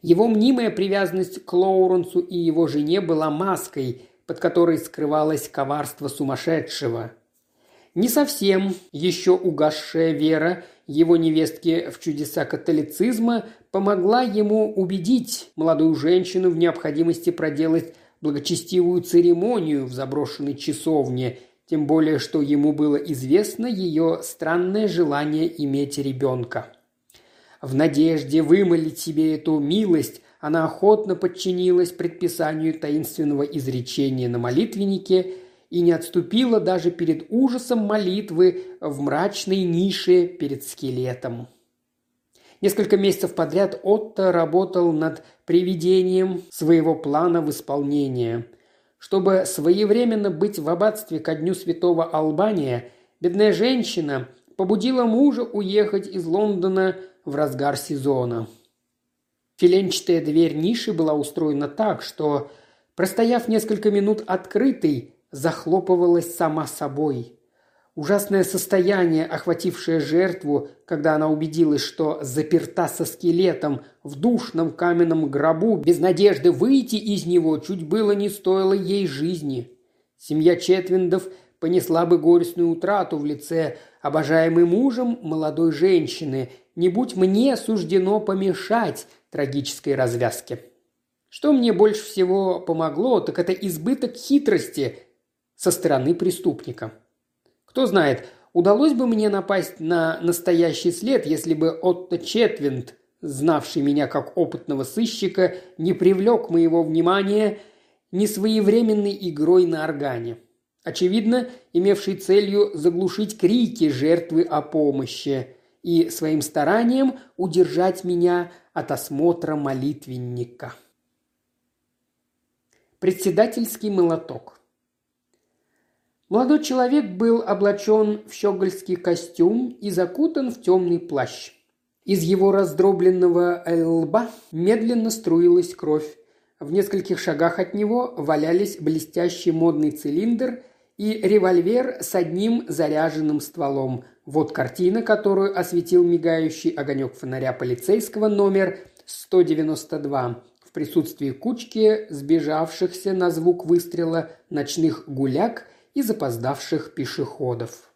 Его мнимая привязанность к Лоуренсу и его жене была маской, под которой скрывалось коварство сумасшедшего. Не совсем еще угасшая вера его невестки в чудеса католицизма помогла ему убедить молодую женщину в необходимости проделать благочестивую церемонию в заброшенной часовне, тем более что ему было известно ее странное желание иметь ребенка. В надежде вымолить себе эту милость, она охотно подчинилась предписанию таинственного изречения на молитвеннике – и не отступила даже перед ужасом молитвы в мрачной нише перед скелетом. Несколько месяцев подряд Отто работал над приведением своего плана в исполнение. Чтобы своевременно быть в аббатстве ко дню святого Албания, бедная женщина побудила мужа уехать из Лондона в разгар сезона. Филенчатая дверь ниши была устроена так, что, простояв несколько минут открытой, захлопывалась сама собой. Ужасное состояние, охватившее жертву, когда она убедилась, что заперта со скелетом в душном каменном гробу, без надежды выйти из него, чуть было не стоило ей жизни. Семья Четвиндов понесла бы горестную утрату в лице обожаемой мужем молодой женщины, не будь мне суждено помешать трагической развязке. Что мне больше всего помогло, так это избыток хитрости со стороны преступника. Кто знает, удалось бы мне напасть на настоящий след, если бы Отто Четвинд, знавший меня как опытного сыщика, не привлек моего внимания несвоевременной игрой на органе. Очевидно, имевший целью заглушить крики жертвы о помощи и своим старанием удержать меня от осмотра молитвенника. Председательский молоток. Молодой человек был облачен в щегольский костюм и закутан в темный плащ. Из его раздробленного лба медленно струилась кровь. В нескольких шагах от него валялись блестящий модный цилиндр и револьвер с одним заряженным стволом. Вот картина, которую осветил мигающий огонек фонаря полицейского номер 192 в присутствии кучки сбежавшихся на звук выстрела ночных гуляк и запоздавших пешеходов.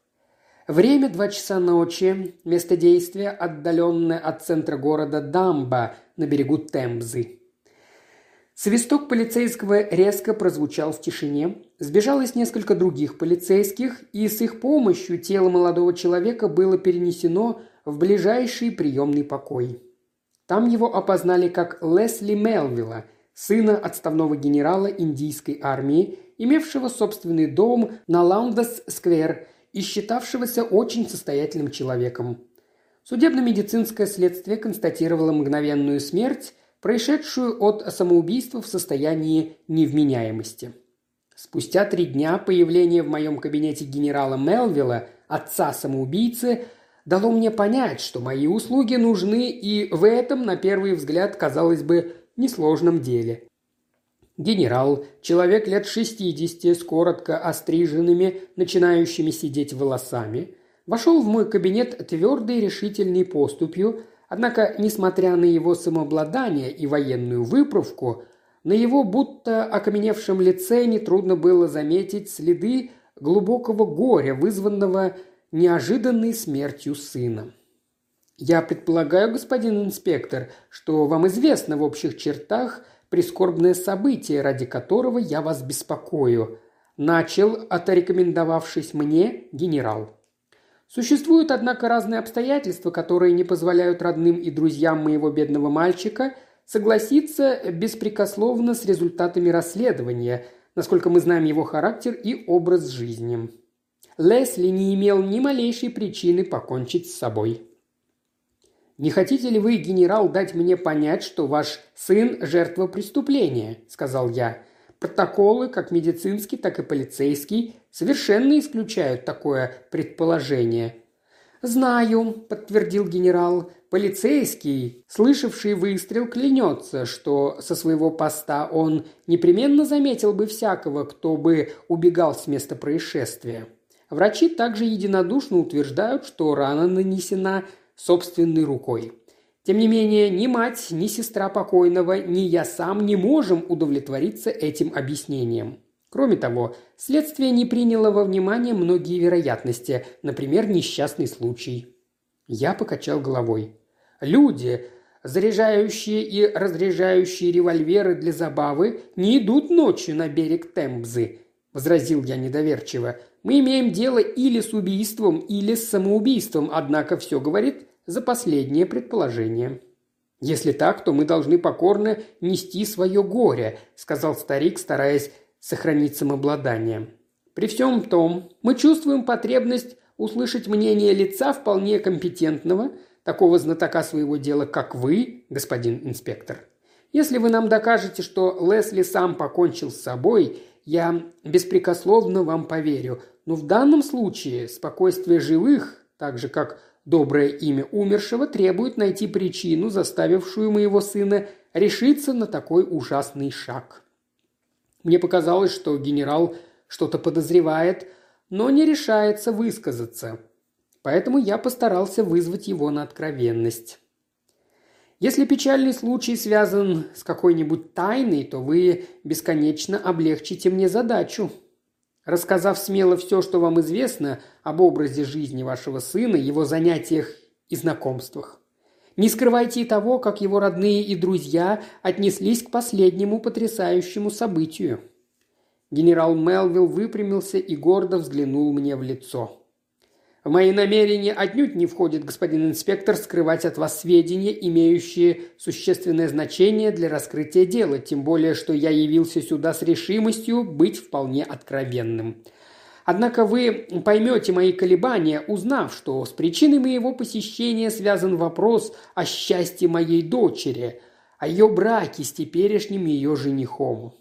Время два часа ночи, место действия отдаленное от центра города Дамба на берегу Тембзы. Свисток полицейского резко прозвучал в тишине. Сбежалось несколько других полицейских, и с их помощью тело молодого человека было перенесено в ближайший приемный покой. Там его опознали как Лесли Мелвилла, сына отставного генерала индийской армии имевшего собственный дом на Лаундес-сквер и считавшегося очень состоятельным человеком. Судебно-медицинское следствие констатировало мгновенную смерть, происшедшую от самоубийства в состоянии невменяемости. Спустя три дня появление в моем кабинете генерала Мелвилла, отца самоубийцы, дало мне понять, что мои услуги нужны и в этом, на первый взгляд, казалось бы, несложном деле. Генерал, человек лет шестидесяти, с коротко остриженными, начинающими сидеть волосами, вошел в мой кабинет твердой решительной поступью, однако, несмотря на его самообладание и военную выправку, на его будто окаменевшем лице нетрудно было заметить следы глубокого горя, вызванного неожиданной смертью сына. «Я предполагаю, господин инспектор, что вам известно в общих чертах – прискорбное событие, ради которого я вас беспокою», – начал, оторекомендовавшись мне, генерал. Существуют, однако, разные обстоятельства, которые не позволяют родным и друзьям моего бедного мальчика согласиться беспрекословно с результатами расследования, насколько мы знаем его характер и образ жизни. Лесли не имел ни малейшей причины покончить с собой. «Не хотите ли вы, генерал, дать мне понять, что ваш сын – жертва преступления?» – сказал я. Протоколы, как медицинский, так и полицейский, совершенно исключают такое предположение. «Знаю», – подтвердил генерал. «Полицейский, слышавший выстрел, клянется, что со своего поста он непременно заметил бы всякого, кто бы убегал с места происшествия. Врачи также единодушно утверждают, что рана нанесена собственной рукой. Тем не менее, ни мать, ни сестра покойного, ни я сам не можем удовлетвориться этим объяснением. Кроме того, следствие не приняло во внимание многие вероятности, например, несчастный случай. Я покачал головой. Люди, заряжающие и разряжающие револьверы для забавы, не идут ночью на берег Тембзы, возразил я недоверчиво. Мы имеем дело или с убийством, или с самоубийством, однако все говорит за последнее предположение. «Если так, то мы должны покорно нести свое горе», – сказал старик, стараясь сохранить самообладание. «При всем том, мы чувствуем потребность услышать мнение лица вполне компетентного, такого знатока своего дела, как вы, господин инспектор. Если вы нам докажете, что Лесли сам покончил с собой, я беспрекословно вам поверю. Но в данном случае спокойствие живых, так же как Доброе имя умершего требует найти причину, заставившую моего сына решиться на такой ужасный шаг. Мне показалось, что генерал что-то подозревает, но не решается высказаться. Поэтому я постарался вызвать его на откровенность. Если печальный случай связан с какой-нибудь тайной, то вы бесконечно облегчите мне задачу. Рассказав смело все, что вам известно об образе жизни вашего сына, его занятиях и знакомствах. Не скрывайте и того, как его родные и друзья отнеслись к последнему потрясающему событию. Генерал Мелвилл выпрямился и гордо взглянул мне в лицо. В мои намерения отнюдь не входит, господин инспектор, скрывать от вас сведения, имеющие существенное значение для раскрытия дела, тем более, что я явился сюда с решимостью быть вполне откровенным. Однако вы поймете мои колебания, узнав, что с причиной моего посещения связан вопрос о счастье моей дочери, о ее браке с теперешним ее женихом.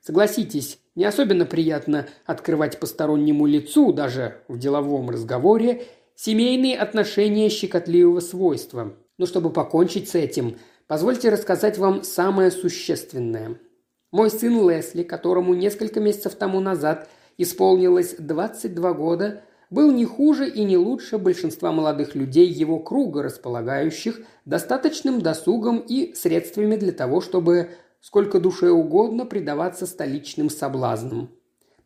Согласитесь, не особенно приятно открывать постороннему лицу, даже в деловом разговоре, семейные отношения щекотливого свойства. Но чтобы покончить с этим, позвольте рассказать вам самое существенное. Мой сын Лесли, которому несколько месяцев тому назад исполнилось 22 года, был не хуже и не лучше большинства молодых людей его круга, располагающих достаточным досугом и средствами для того, чтобы сколько душе угодно предаваться столичным соблазнам.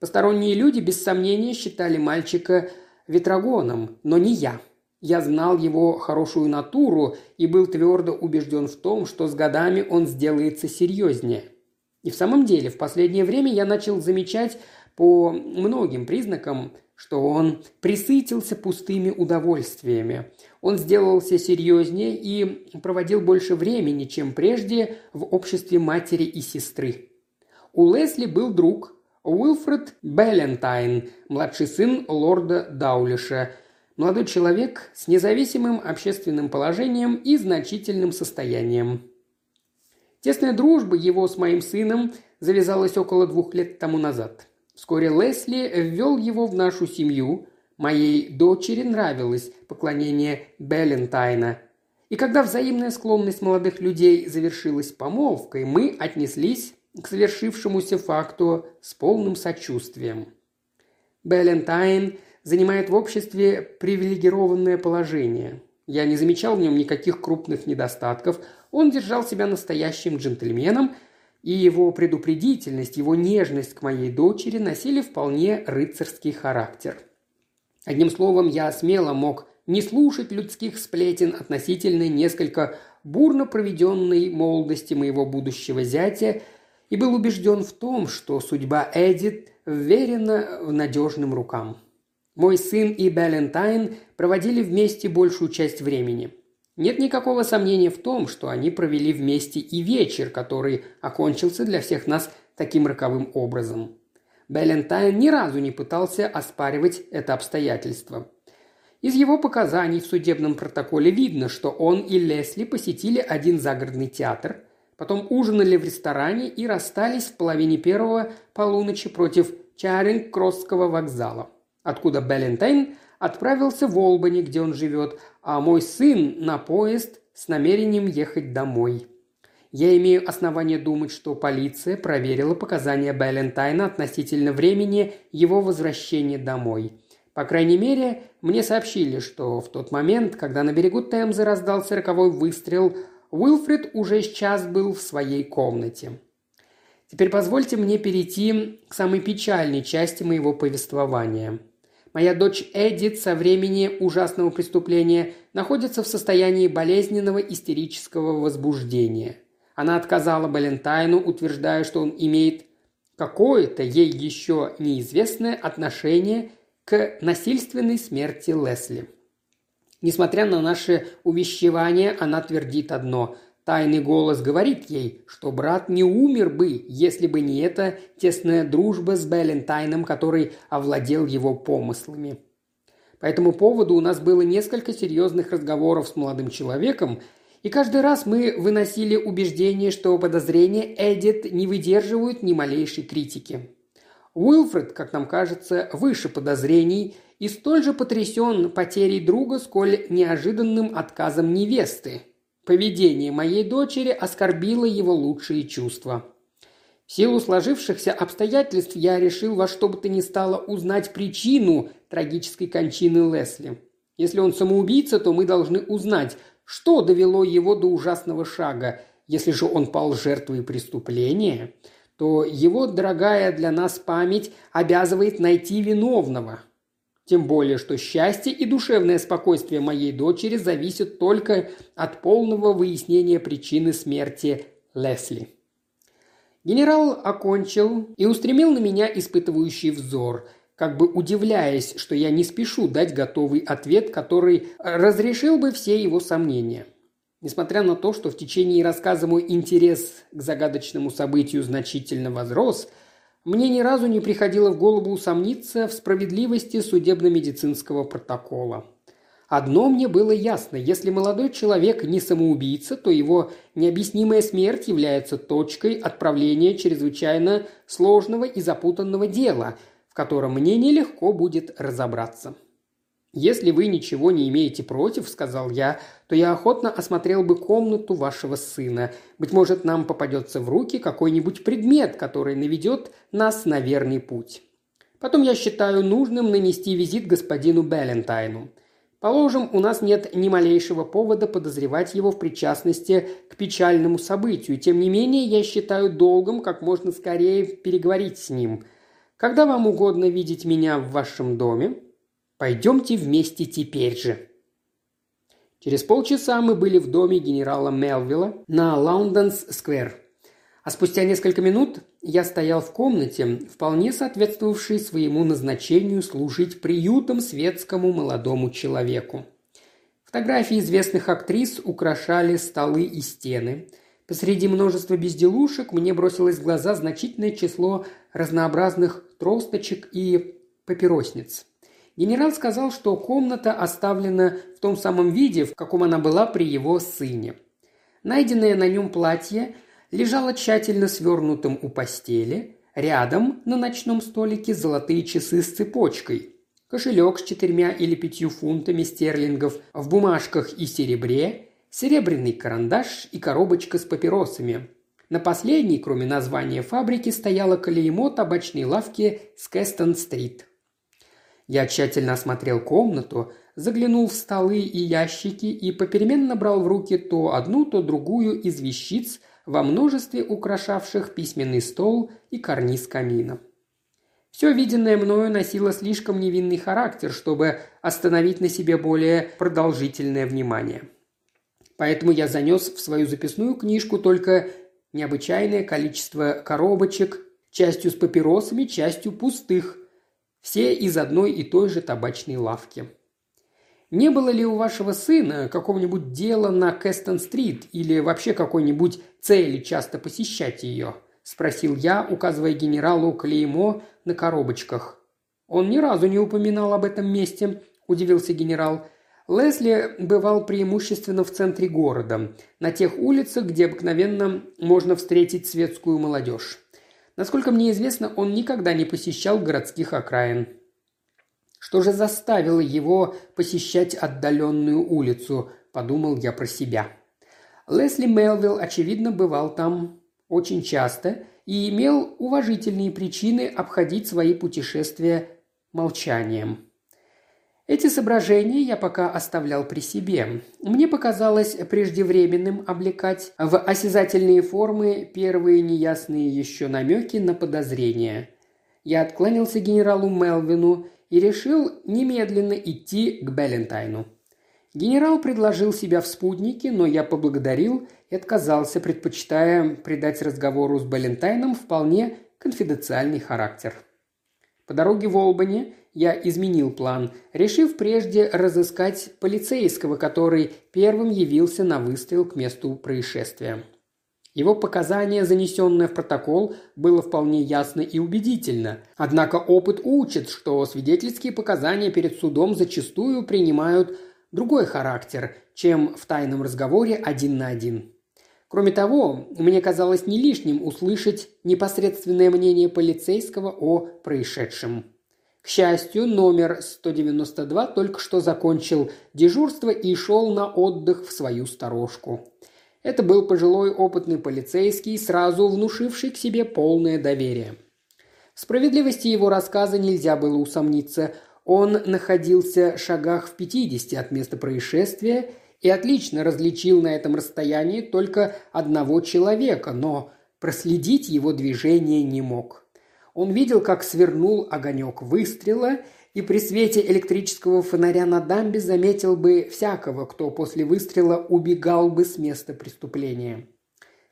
Посторонние люди, без сомнения, считали мальчика ветрогоном, но не я. Я знал его хорошую натуру и был твердо убежден в том, что с годами он сделается серьезнее. И в самом деле, в последнее время я начал замечать по многим признакам, что он присытился пустыми удовольствиями. Он сделался серьезнее и проводил больше времени, чем прежде в обществе матери и сестры. У Лесли был друг Уилфред Беллентайн, младший сын лорда Даулиша, молодой человек с независимым общественным положением и значительным состоянием. Тесная дружба его с моим сыном завязалась около двух лет тому назад – Вскоре Лесли ввел его в нашу семью. Моей дочери нравилось поклонение Беллентайна. И когда взаимная склонность молодых людей завершилась помолвкой, мы отнеслись к совершившемуся факту с полным сочувствием. Беллентайн занимает в обществе привилегированное положение. Я не замечал в нем никаких крупных недостатков. Он держал себя настоящим джентльменом – и его предупредительность, его нежность к моей дочери носили вполне рыцарский характер. Одним словом, я смело мог не слушать людских сплетен относительно несколько бурно проведенной молодости моего будущего зятя и был убежден в том, что судьба Эдит вверена в надежным рукам. Мой сын и Балентайн проводили вместе большую часть времени – нет никакого сомнения в том, что они провели вместе и вечер, который окончился для всех нас таким роковым образом. Беллентайн ни разу не пытался оспаривать это обстоятельство. Из его показаний в судебном протоколе видно, что он и Лесли посетили один загородный театр, потом ужинали в ресторане и расстались в половине первого полуночи против Чаринг-Кросского вокзала, откуда Беллентайн отправился в Олбани, где он живет, а мой сын на поезд с намерением ехать домой. Я имею основание думать, что полиция проверила показания Балентайна относительно времени его возвращения домой. По крайней мере, мне сообщили, что в тот момент, когда на берегу Темзы раздался роковой выстрел, Уилфред уже час был в своей комнате. Теперь позвольте мне перейти к самой печальной части моего повествования – Моя дочь Эдит со времени ужасного преступления находится в состоянии болезненного истерического возбуждения. Она отказала Балентайну, утверждая, что он имеет какое-то ей еще неизвестное отношение к насильственной смерти Лесли. Несмотря на наши увещевания, она твердит одно Тайный голос говорит ей, что брат не умер бы, если бы не эта тесная дружба с Беллентайном, который овладел его помыслами. По этому поводу у нас было несколько серьезных разговоров с молодым человеком, и каждый раз мы выносили убеждение, что подозрения Эдит не выдерживают ни малейшей критики. Уилфред, как нам кажется, выше подозрений и столь же потрясен потерей друга, сколь неожиданным отказом невесты – Поведение моей дочери оскорбило его лучшие чувства. В силу сложившихся обстоятельств я решил во что бы то ни стало узнать причину трагической кончины Лесли. Если он самоубийца, то мы должны узнать, что довело его до ужасного шага. Если же он пал жертвой преступления, то его дорогая для нас память обязывает найти виновного. Тем более, что счастье и душевное спокойствие моей дочери зависят только от полного выяснения причины смерти Лесли. Генерал окончил и устремил на меня испытывающий взор, как бы удивляясь, что я не спешу дать готовый ответ, который разрешил бы все его сомнения. Несмотря на то, что в течение рассказа мой интерес к загадочному событию значительно возрос, мне ни разу не приходило в голову усомниться в справедливости судебно-медицинского протокола. Одно мне было ясно, если молодой человек не самоубийца, то его необъяснимая смерть является точкой отправления чрезвычайно сложного и запутанного дела, в котором мне нелегко будет разобраться. «Если вы ничего не имеете против, — сказал я, — то я охотно осмотрел бы комнату вашего сына. Быть может, нам попадется в руки какой-нибудь предмет, который наведет нас на верный путь. Потом я считаю нужным нанести визит господину Беллентайну. Положим, у нас нет ни малейшего повода подозревать его в причастности к печальному событию. Тем не менее, я считаю долгом как можно скорее переговорить с ним. Когда вам угодно видеть меня в вашем доме, Пойдемте вместе теперь же». Через полчаса мы были в доме генерала Мелвилла на Лаунденс-сквер. А спустя несколько минут я стоял в комнате, вполне соответствовавшей своему назначению служить приютом светскому молодому человеку. Фотографии известных актрис украшали столы и стены. Посреди множества безделушек мне бросилось в глаза значительное число разнообразных тросточек и папиросниц – Генерал сказал, что комната оставлена в том самом виде, в каком она была при его сыне. Найденное на нем платье лежало тщательно свернутым у постели, рядом на ночном столике золотые часы с цепочкой, кошелек с четырьмя или пятью фунтами стерлингов в бумажках и серебре, серебряный карандаш и коробочка с папиросами. На последней, кроме названия фабрики, стояло клеймо табачной лавки Скэстон-стрит – я тщательно осмотрел комнату, заглянул в столы и ящики и попеременно брал в руки то одну, то другую из вещиц во множестве украшавших письменный стол и карниз камина. Все виденное мною носило слишком невинный характер, чтобы остановить на себе более продолжительное внимание. Поэтому я занес в свою записную книжку только необычайное количество коробочек, частью с папиросами, частью пустых, все из одной и той же табачной лавки. Не было ли у вашего сына какого-нибудь дела на Кэстон-стрит или вообще какой-нибудь цели часто посещать ее?» – спросил я, указывая генералу клеймо на коробочках. «Он ни разу не упоминал об этом месте», – удивился генерал. Лесли бывал преимущественно в центре города, на тех улицах, где обыкновенно можно встретить светскую молодежь. Насколько мне известно, он никогда не посещал городских окраин. Что же заставило его посещать отдаленную улицу, подумал я про себя. Лесли Мелвилл, очевидно, бывал там очень часто и имел уважительные причины обходить свои путешествия молчанием. Эти соображения я пока оставлял при себе. Мне показалось преждевременным облекать в осязательные формы первые неясные еще намеки на подозрения. Я отклонился генералу Мелвину и решил немедленно идти к Беллентайну. Генерал предложил себя в спутнике, но я поблагодарил и отказался, предпочитая придать разговору с Беллентайном вполне конфиденциальный характер. По дороге в Олбани я изменил план, решив прежде разыскать полицейского, который первым явился на выстрел к месту происшествия. Его показания, занесенное в протокол, было вполне ясно и убедительно. Однако опыт учит, что свидетельские показания перед судом зачастую принимают другой характер, чем в тайном разговоре один на один. Кроме того, мне казалось не лишним услышать непосредственное мнение полицейского о происшедшем. К счастью, номер 192 только что закончил дежурство и шел на отдых в свою сторожку. Это был пожилой опытный полицейский, сразу внушивший к себе полное доверие. В справедливости его рассказа нельзя было усомниться. Он находился в шагах в 50 от места происшествия и отлично различил на этом расстоянии только одного человека, но проследить его движение не мог. Он видел, как свернул огонек выстрела и при свете электрического фонаря на дамбе заметил бы всякого, кто после выстрела убегал бы с места преступления.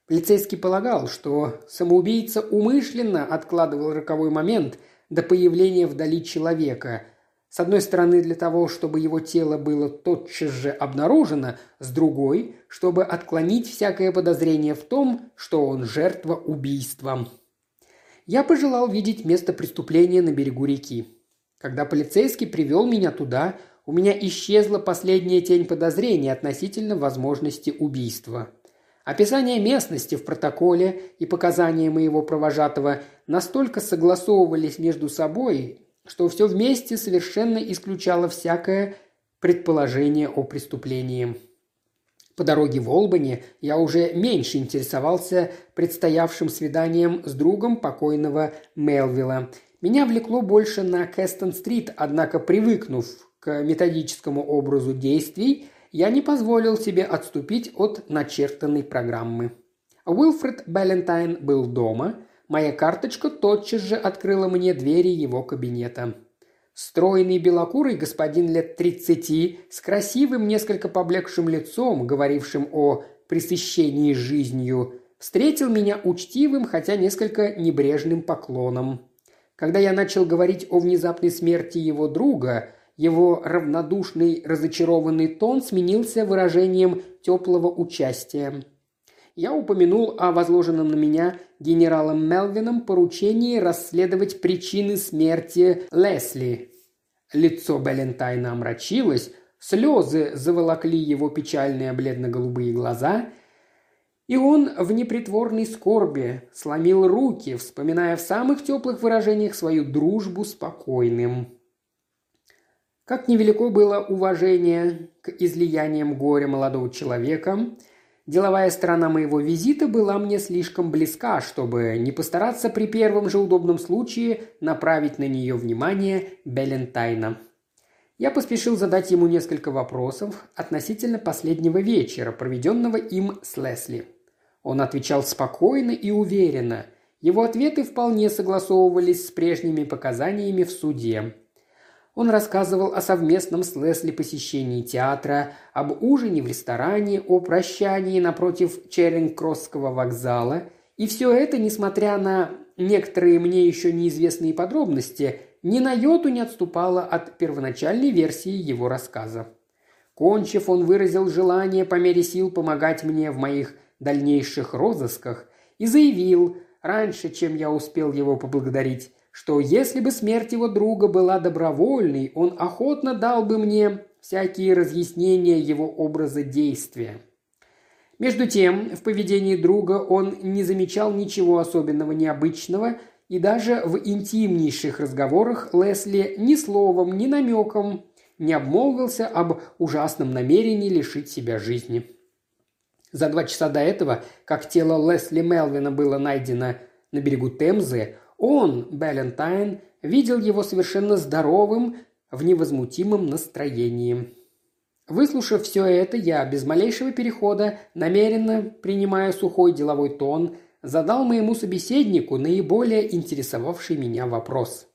Полицейский полагал, что самоубийца умышленно откладывал роковой момент до появления вдали человека. С одной стороны, для того, чтобы его тело было тотчас же обнаружено, с другой, чтобы отклонить всякое подозрение в том, что он жертва убийства. Я пожелал видеть место преступления на берегу реки. Когда полицейский привел меня туда, у меня исчезла последняя тень подозрения относительно возможности убийства. Описание местности в протоколе и показания моего провожатого настолько согласовывались между собой, что все вместе совершенно исключало всякое предположение о преступлении. По дороге в Олбани я уже меньше интересовался предстоявшим свиданием с другом покойного Мелвилла меня влекло больше на Кэстон-стрит, однако привыкнув к методическому образу действий, я не позволил себе отступить от начертанной программы. Уилфред Балентайн был дома, моя карточка тотчас же открыла мне двери его кабинета. Стройный белокурый господин лет тридцати с красивым, несколько поблекшим лицом, говорившим о пресыщении жизнью, встретил меня учтивым, хотя несколько небрежным поклоном. Когда я начал говорить о внезапной смерти его друга, его равнодушный, разочарованный тон сменился выражением теплого участия. Я упомянул о возложенном на меня генералом Мелвином поручении расследовать причины смерти Лесли. Лицо Балентайна омрачилось, слезы заволокли его печальные бледно-голубые глаза – и он в непритворной скорби сломил руки, вспоминая в самых теплых выражениях свою дружбу с покойным. Как невелико было уважение к излияниям горя молодого человека, деловая сторона моего визита была мне слишком близка, чтобы не постараться при первом же удобном случае направить на нее внимание Белентайна. Я поспешил задать ему несколько вопросов относительно последнего вечера, проведенного им с Лесли. Он отвечал спокойно и уверенно. Его ответы вполне согласовывались с прежними показаниями в суде. Он рассказывал о совместном с Лесли посещении театра, об ужине в ресторане, о прощании напротив Черинг-Кросского вокзала. И все это, несмотря на некоторые мне еще неизвестные подробности, ни на йоту не отступало от первоначальной версии его рассказа. Кончив, он выразил желание по мере сил помогать мне в моих дальнейших розысках и заявил, раньше, чем я успел его поблагодарить, что если бы смерть его друга была добровольной, он охотно дал бы мне всякие разъяснения его образа действия. Между тем, в поведении друга он не замечал ничего особенного необычного – и даже в интимнейших разговорах Лесли ни словом, ни намеком не обмолвился об ужасном намерении лишить себя жизни. За два часа до этого, как тело Лесли Мелвина было найдено на берегу Темзы, он, Балентайн, видел его совершенно здоровым, в невозмутимом настроении. Выслушав все это, я без малейшего перехода, намеренно принимая сухой деловой тон, задал моему собеседнику наиболее интересовавший меня вопрос.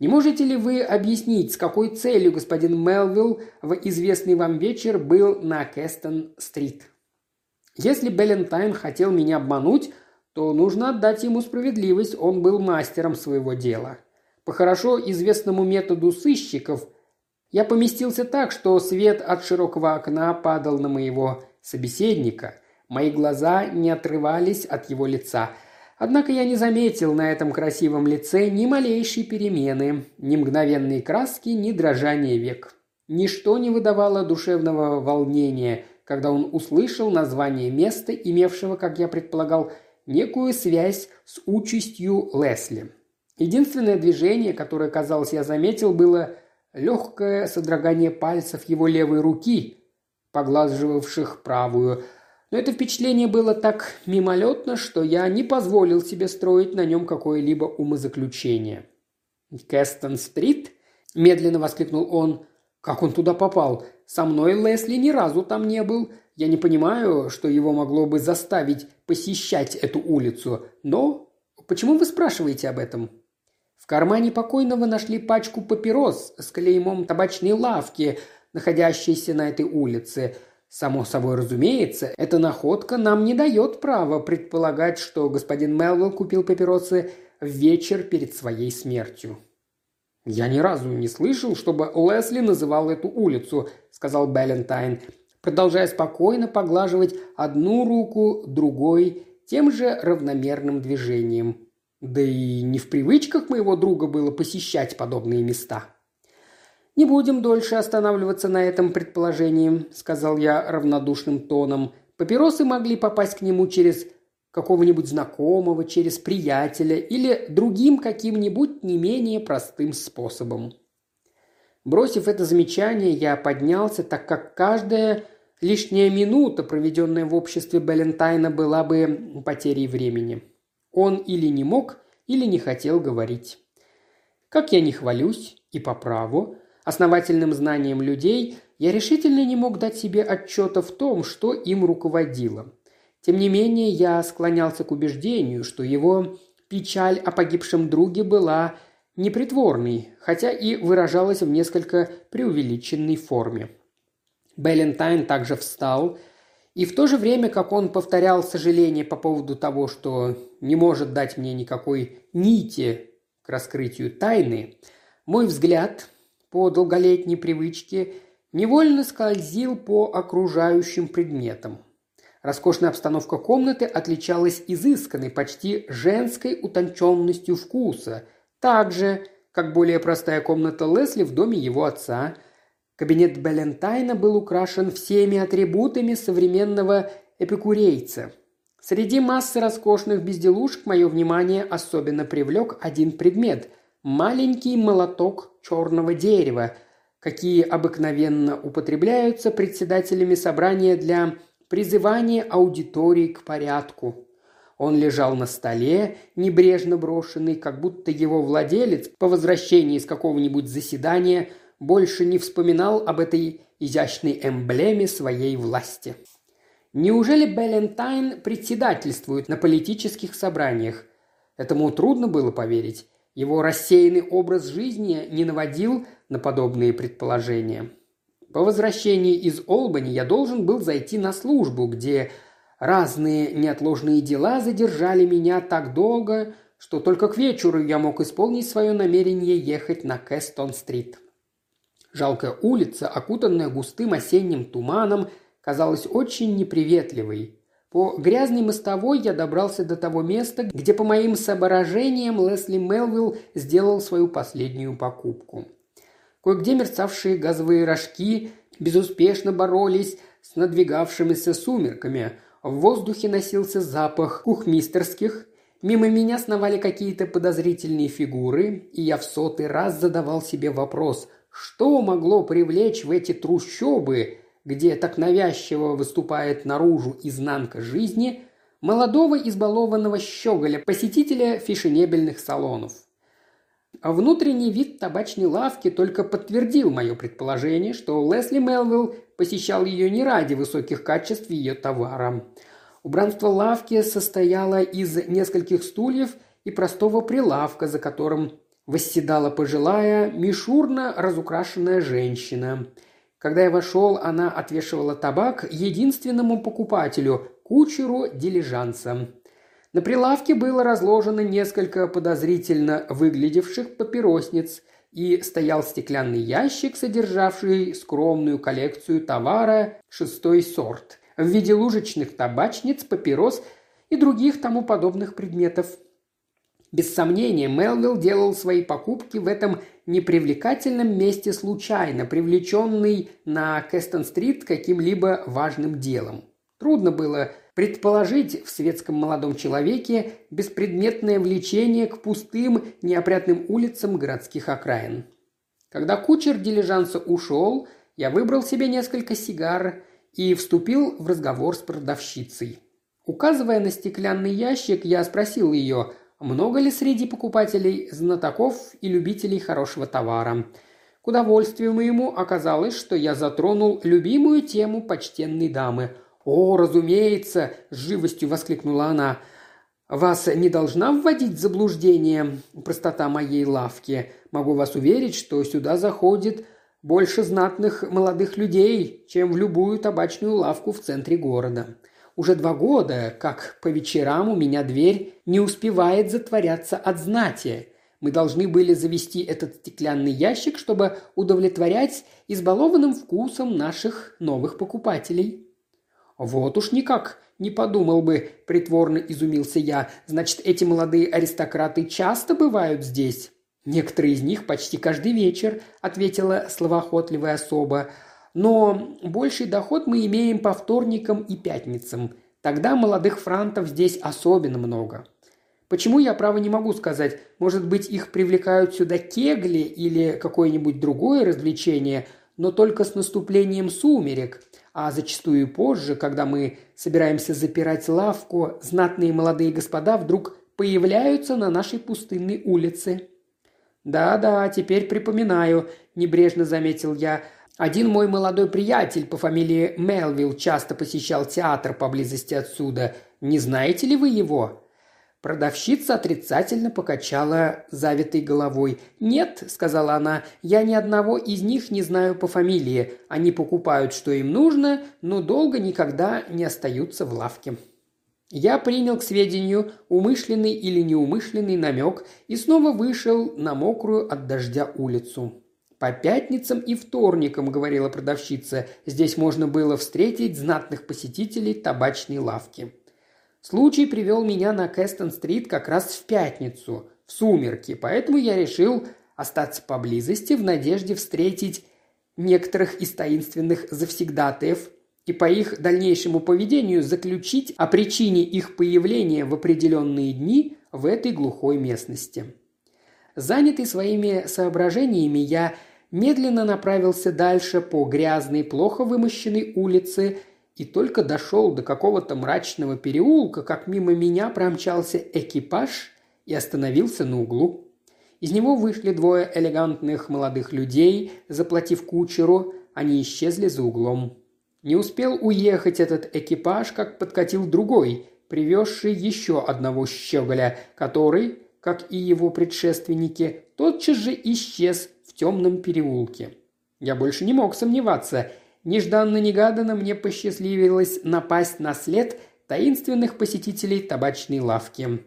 «Не можете ли вы объяснить, с какой целью господин Мелвилл в известный вам вечер был на Кэстон-стрит?» Если Беллентайн хотел меня обмануть, то нужно отдать ему справедливость, он был мастером своего дела. По хорошо известному методу сыщиков я поместился так, что свет от широкого окна падал на моего собеседника – Мои глаза не отрывались от его лица. Однако я не заметил на этом красивом лице ни малейшей перемены, ни мгновенной краски, ни дрожания век. Ничто не выдавало душевного волнения, когда он услышал название места, имевшего, как я предполагал, некую связь с участью Лесли. Единственное движение, которое, казалось, я заметил, было легкое содрогание пальцев его левой руки, поглаживавших правую, Но это впечатление было так мимолетно, что я не позволил себе строить на нем какое-либо умозаключение. «Кэстон-стрит?» – медленно воскликнул он. «Как он туда попал? Со мной Лесли ни разу там не был. Я не понимаю, что его могло бы заставить посещать эту улицу. Но почему вы спрашиваете об этом?» В кармане покойного нашли пачку папирос с клеймом табачной лавки, находящейся на этой улице. Само собой разумеется, эта находка нам не дает права предполагать, что господин Мелвилл купил папиросы в вечер перед своей смертью. «Я ни разу не слышал, чтобы Лесли называл эту улицу», – сказал Балентайн, продолжая спокойно поглаживать одну руку другой тем же равномерным движением. Да и не в привычках моего друга было посещать подобные места. «Не будем дольше останавливаться на этом предположении», – сказал я равнодушным тоном. «Папиросы могли попасть к нему через какого-нибудь знакомого, через приятеля или другим каким-нибудь не менее простым способом». Бросив это замечание, я поднялся, так как каждая лишняя минута, проведенная в обществе Балентайна, была бы потерей времени. Он или не мог, или не хотел говорить. Как я не хвалюсь, и по праву, основательным знанием людей, я решительно не мог дать себе отчета в том, что им руководило. Тем не менее, я склонялся к убеждению, что его печаль о погибшем друге была непритворной, хотя и выражалась в несколько преувеличенной форме. Беллентайн также встал, и в то же время, как он повторял сожаление по поводу того, что не может дать мне никакой нити к раскрытию тайны, мой взгляд по долголетней привычке невольно скользил по окружающим предметам. Роскошная обстановка комнаты отличалась изысканной, почти женской утонченностью вкуса, так же, как более простая комната Лесли в доме его отца. Кабинет Балентайна был украшен всеми атрибутами современного эпикурейца. Среди массы роскошных безделушек мое внимание особенно привлек один предмет – маленький молоток черного дерева, какие обыкновенно употребляются председателями собрания для призывания аудитории к порядку. Он лежал на столе, небрежно брошенный, как будто его владелец по возвращении из какого-нибудь заседания больше не вспоминал об этой изящной эмблеме своей власти. Неужели Балентайн председательствует на политических собраниях? Этому трудно было поверить. Его рассеянный образ жизни не наводил на подобные предположения. По возвращении из Олбани я должен был зайти на службу, где разные неотложные дела задержали меня так долго, что только к вечеру я мог исполнить свое намерение ехать на Кэстон-стрит. Жалкая улица, окутанная густым осенним туманом, казалась очень неприветливой. По грязной мостовой я добрался до того места, где, по моим соображениям, Лесли Мелвилл сделал свою последнюю покупку. Кое-где мерцавшие газовые рожки безуспешно боролись с надвигавшимися сумерками. В воздухе носился запах кухмистерских. Мимо меня сновали какие-то подозрительные фигуры, и я в сотый раз задавал себе вопрос, что могло привлечь в эти трущобы где так навязчиво выступает наружу изнанка жизни, молодого избалованного щеголя, посетителя фешенебельных салонов. А внутренний вид табачной лавки только подтвердил мое предположение, что Лесли Мелвилл посещал ее не ради высоких качеств ее товара. Убранство лавки состояло из нескольких стульев и простого прилавка, за которым восседала пожилая, мишурно разукрашенная женщина – когда я вошел, она отвешивала табак единственному покупателю – кучеру дилижанса. На прилавке было разложено несколько подозрительно выглядевших папиросниц и стоял стеклянный ящик, содержавший скромную коллекцию товара шестой сорт в виде лужечных табачниц, папирос и других тому подобных предметов. Без сомнения, Мелвилл делал свои покупки в этом непривлекательном месте случайно, привлеченный на Кэстон-стрит каким-либо важным делом. Трудно было предположить в светском молодом человеке беспредметное влечение к пустым, неопрятным улицам городских окраин. Когда кучер дилижанса ушел, я выбрал себе несколько сигар и вступил в разговор с продавщицей. Указывая на стеклянный ящик, я спросил ее, много ли среди покупателей знатоков и любителей хорошего товара. К удовольствию моему оказалось, что я затронул любимую тему почтенной дамы. «О, разумеется!» – с живостью воскликнула она. «Вас не должна вводить в заблуждение простота моей лавки. Могу вас уверить, что сюда заходит больше знатных молодых людей, чем в любую табачную лавку в центре города. Уже два года, как по вечерам у меня дверь не успевает затворяться от знати. Мы должны были завести этот стеклянный ящик, чтобы удовлетворять избалованным вкусом наших новых покупателей. Вот уж никак не подумал бы, притворно изумился я. Значит, эти молодые аристократы часто бывают здесь? «Некоторые из них почти каждый вечер», – ответила словоохотливая особа. «Но больший доход мы имеем по вторникам и пятницам. Тогда молодых франтов здесь особенно много». Почему я, право, не могу сказать. Может быть, их привлекают сюда кегли или какое-нибудь другое развлечение, но только с наступлением сумерек, а зачастую позже, когда мы собираемся запирать лавку, знатные молодые господа вдруг появляются на нашей пустынной улице. «Да-да, теперь припоминаю», – небрежно заметил я. «Один мой молодой приятель по фамилии Мелвилл часто посещал театр поблизости отсюда. Не знаете ли вы его?» Продавщица отрицательно покачала завитой головой. «Нет», – сказала она, – «я ни одного из них не знаю по фамилии. Они покупают, что им нужно, но долго никогда не остаются в лавке». Я принял к сведению умышленный или неумышленный намек и снова вышел на мокрую от дождя улицу. «По пятницам и вторникам», — говорила продавщица, — «здесь можно было встретить знатных посетителей табачной лавки». Случай привел меня на Кэстон-стрит как раз в пятницу, в сумерки, поэтому я решил остаться поблизости в надежде встретить некоторых из таинственных завсегдатаев, и по их дальнейшему поведению заключить о причине их появления в определенные дни в этой глухой местности. Занятый своими соображениями, я медленно направился дальше по грязной, плохо вымощенной улице и только дошел до какого-то мрачного переулка, как мимо меня промчался экипаж и остановился на углу. Из него вышли двое элегантных молодых людей, заплатив кучеру, они исчезли за углом. Не успел уехать этот экипаж, как подкатил другой, привезший еще одного щеголя, который, как и его предшественники, тотчас же исчез в темном переулке. Я больше не мог сомневаться. Нежданно-негаданно мне посчастливилось напасть на след таинственных посетителей табачной лавки.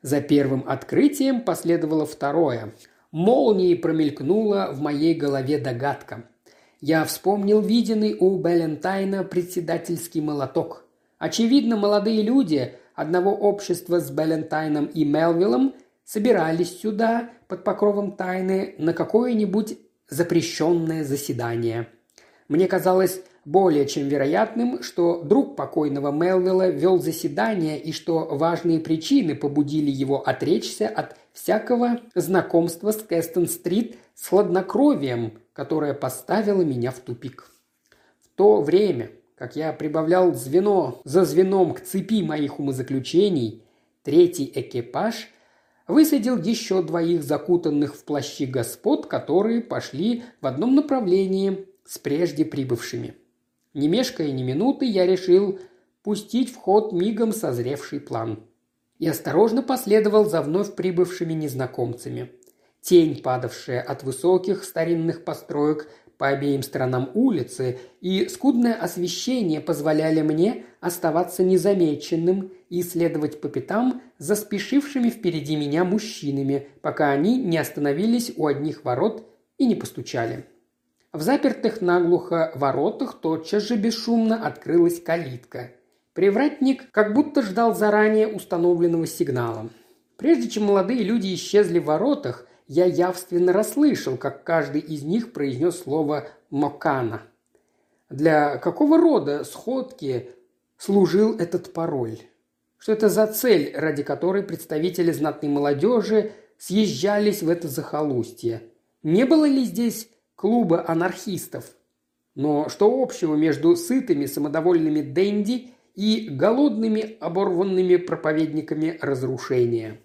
За первым открытием последовало второе. Молнией промелькнула в моей голове догадка. Я вспомнил виденный у Балентайна председательский молоток. Очевидно, молодые люди одного общества с Балентайном и Мелвиллом собирались сюда под покровом тайны на какое-нибудь запрещенное заседание. Мне казалось более чем вероятным, что друг покойного Мелвилла вел заседание и что важные причины побудили его отречься от всякого знакомства с Кэстон-стрит с хладнокровием, которая поставила меня в тупик. В то время, как я прибавлял звено за звеном к цепи моих умозаключений, третий экипаж высадил еще двоих закутанных в плащи господ, которые пошли в одном направлении с прежде прибывшими. Не мешкая ни минуты, я решил пустить в ход мигом созревший план. И осторожно последовал за вновь прибывшими незнакомцами – Тень, падавшая от высоких старинных построек по обеим сторонам улицы, и скудное освещение позволяли мне оставаться незамеченным и следовать по пятам за спешившими впереди меня мужчинами, пока они не остановились у одних ворот и не постучали. В запертых наглухо воротах тотчас же бесшумно открылась калитка. Привратник как будто ждал заранее установленного сигнала. Прежде чем молодые люди исчезли в воротах, я явственно расслышал, как каждый из них произнес слово «мокана». Для какого рода сходки служил этот пароль? Что это за цель, ради которой представители знатной молодежи съезжались в это захолустье? Не было ли здесь клуба анархистов? Но что общего между сытыми самодовольными денди и голодными оборванными проповедниками разрушения?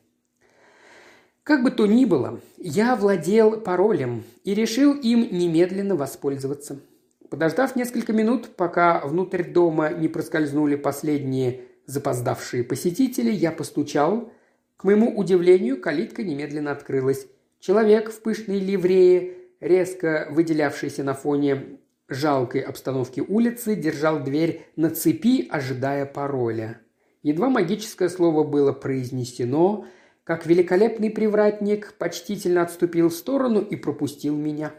Как бы то ни было, я владел паролем и решил им немедленно воспользоваться. Подождав несколько минут, пока внутрь дома не проскользнули последние запоздавшие посетители, я постучал. К моему удивлению, калитка немедленно открылась. Человек в пышной ливрее, резко выделявшийся на фоне жалкой обстановки улицы, держал дверь на цепи, ожидая пароля. Едва магическое слово было произнесено, как великолепный привратник почтительно отступил в сторону и пропустил меня.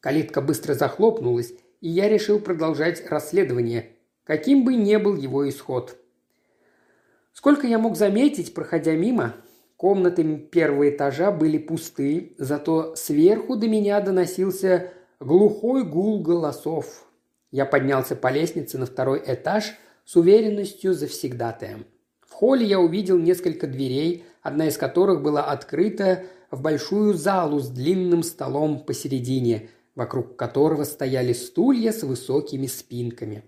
Калитка быстро захлопнулась, и я решил продолжать расследование, каким бы ни был его исход. Сколько я мог заметить, проходя мимо, комнаты первого этажа были пусты, зато сверху до меня доносился глухой гул голосов. Я поднялся по лестнице на второй этаж с уверенностью завсегдатаем. В холле я увидел несколько дверей, одна из которых была открыта в большую залу с длинным столом посередине – вокруг которого стояли стулья с высокими спинками.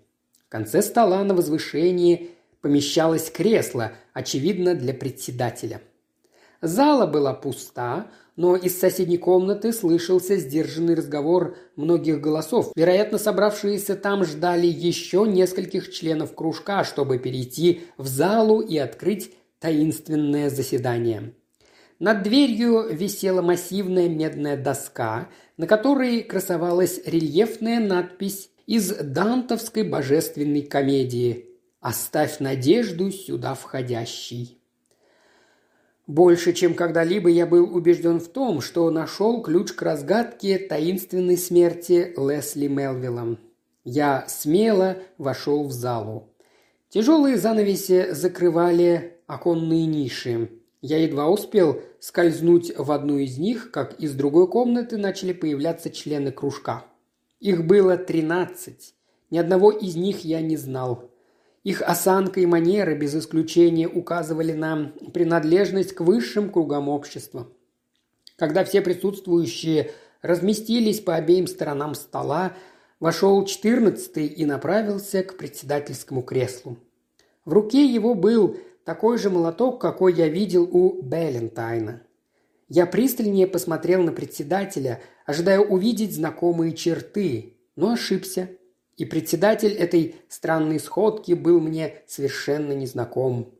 В конце стола на возвышении помещалось кресло, очевидно, для председателя. Зала была пуста, но из соседней комнаты слышался сдержанный разговор многих голосов. Вероятно, собравшиеся там ждали еще нескольких членов кружка, чтобы перейти в залу и открыть таинственное заседание. Над дверью висела массивная медная доска, на которой красовалась рельефная надпись из дантовской божественной комедии «Оставь надежду сюда входящий». Больше, чем когда-либо я был убежден в том, что нашел ключ к разгадке таинственной смерти Лесли Мелвиллом. Я смело вошел в залу. Тяжелые занавеси закрывали оконные ниши. Я едва успел скользнуть в одну из них, как из другой комнаты начали появляться члены кружка. Их было тринадцать. Ни одного из них я не знал. Их осанка и манеры без исключения указывали на принадлежность к высшим кругам общества. Когда все присутствующие разместились по обеим сторонам стола, вошел четырнадцатый и направился к председательскому креслу. В руке его был такой же молоток, какой я видел у Беллентайна. Я пристальнее посмотрел на председателя, ожидая увидеть знакомые черты, но ошибся. И председатель этой странной сходки был мне совершенно незнаком.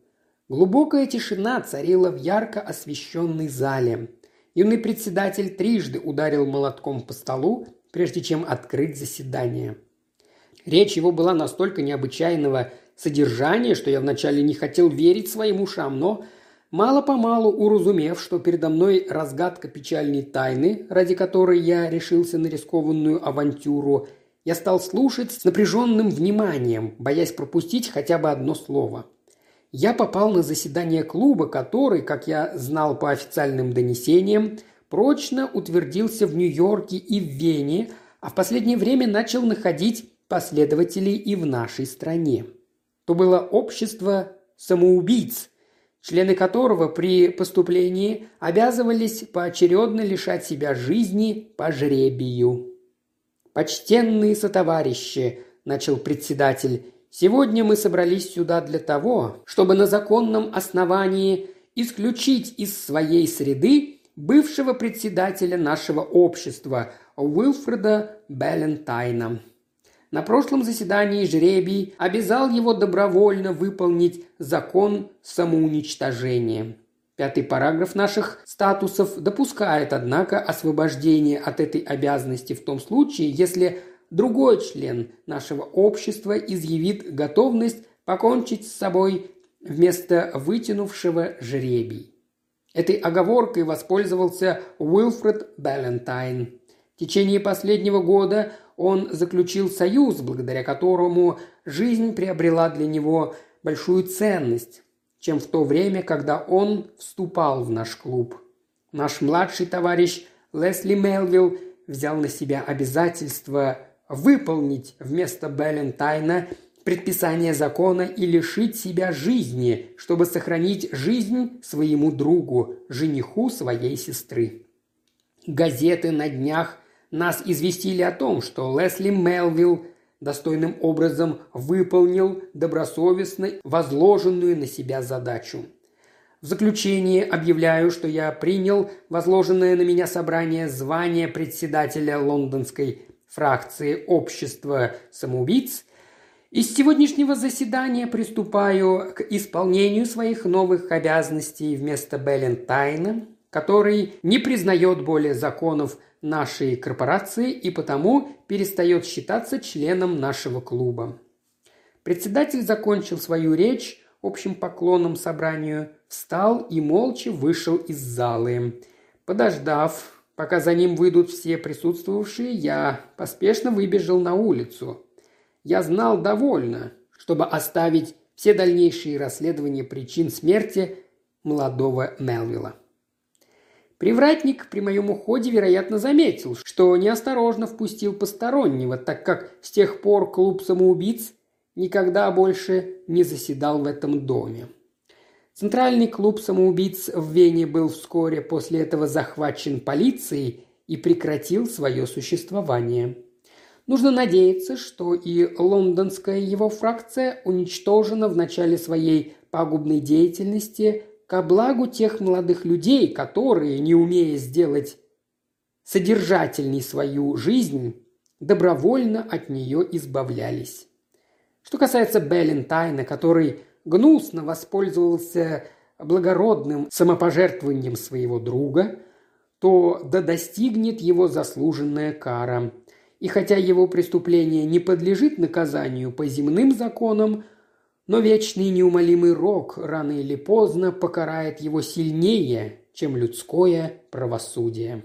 Глубокая тишина царила в ярко освещенной зале. Юный председатель трижды ударил молотком по столу, прежде чем открыть заседание. Речь его была настолько необычайного содержание, что я вначале не хотел верить своим ушам, но мало-помалу уразумев, что передо мной разгадка печальной тайны, ради которой я решился на рискованную авантюру, я стал слушать с напряженным вниманием, боясь пропустить хотя бы одно слово. Я попал на заседание клуба, который, как я знал по официальным донесениям, прочно утвердился в Нью-Йорке и в Вене, а в последнее время начал находить последователей и в нашей стране то было общество самоубийц, члены которого при поступлении обязывались поочередно лишать себя жизни по жребию. «Почтенные сотоварищи», – начал председатель, – «сегодня мы собрались сюда для того, чтобы на законном основании исключить из своей среды бывшего председателя нашего общества Уилфреда Беллентайна. На прошлом заседании жребий обязал его добровольно выполнить закон самоуничтожения. Пятый параграф наших статусов допускает, однако, освобождение от этой обязанности в том случае, если другой член нашего общества изъявит готовность покончить с собой вместо вытянувшего жребий. Этой оговоркой воспользовался Уилфред Балентайн. В течение последнего года он заключил союз, благодаря которому жизнь приобрела для него большую ценность, чем в то время, когда он вступал в наш клуб. Наш младший товарищ Лесли Мелвилл взял на себя обязательство выполнить вместо Беллентайна предписание закона и лишить себя жизни, чтобы сохранить жизнь своему другу, жениху своей сестры. Газеты на днях Нас известили о том, что Лесли Мелвилл достойным образом выполнил добросовестно возложенную на себя задачу. В заключение объявляю, что я принял возложенное на меня собрание звание председателя лондонской фракции общества самоубийц и с сегодняшнего заседания приступаю к исполнению своих новых обязанностей вместо Беллентайна, который не признает более законов нашей корпорации и потому перестает считаться членом нашего клуба. Председатель закончил свою речь общим поклоном собранию, встал и молча вышел из залы. Подождав, пока за ним выйдут все присутствовавшие, я поспешно выбежал на улицу. Я знал довольно, чтобы оставить все дальнейшие расследования причин смерти молодого Мелвилла. Привратник при моем уходе, вероятно, заметил, что неосторожно впустил постороннего, так как с тех пор клуб самоубийц никогда больше не заседал в этом доме. Центральный клуб самоубийц в Вене был вскоре после этого захвачен полицией и прекратил свое существование. Нужно надеяться, что и лондонская его фракция уничтожена в начале своей пагубной деятельности ко благу тех молодых людей, которые, не умея сделать содержательней свою жизнь, добровольно от нее избавлялись. Что касается Беллентайна, который гнусно воспользовался благородным самопожертвованием своего друга, то да достигнет его заслуженная кара. И хотя его преступление не подлежит наказанию по земным законам, но вечный неумолимый рок рано или поздно покарает его сильнее, чем людское правосудие.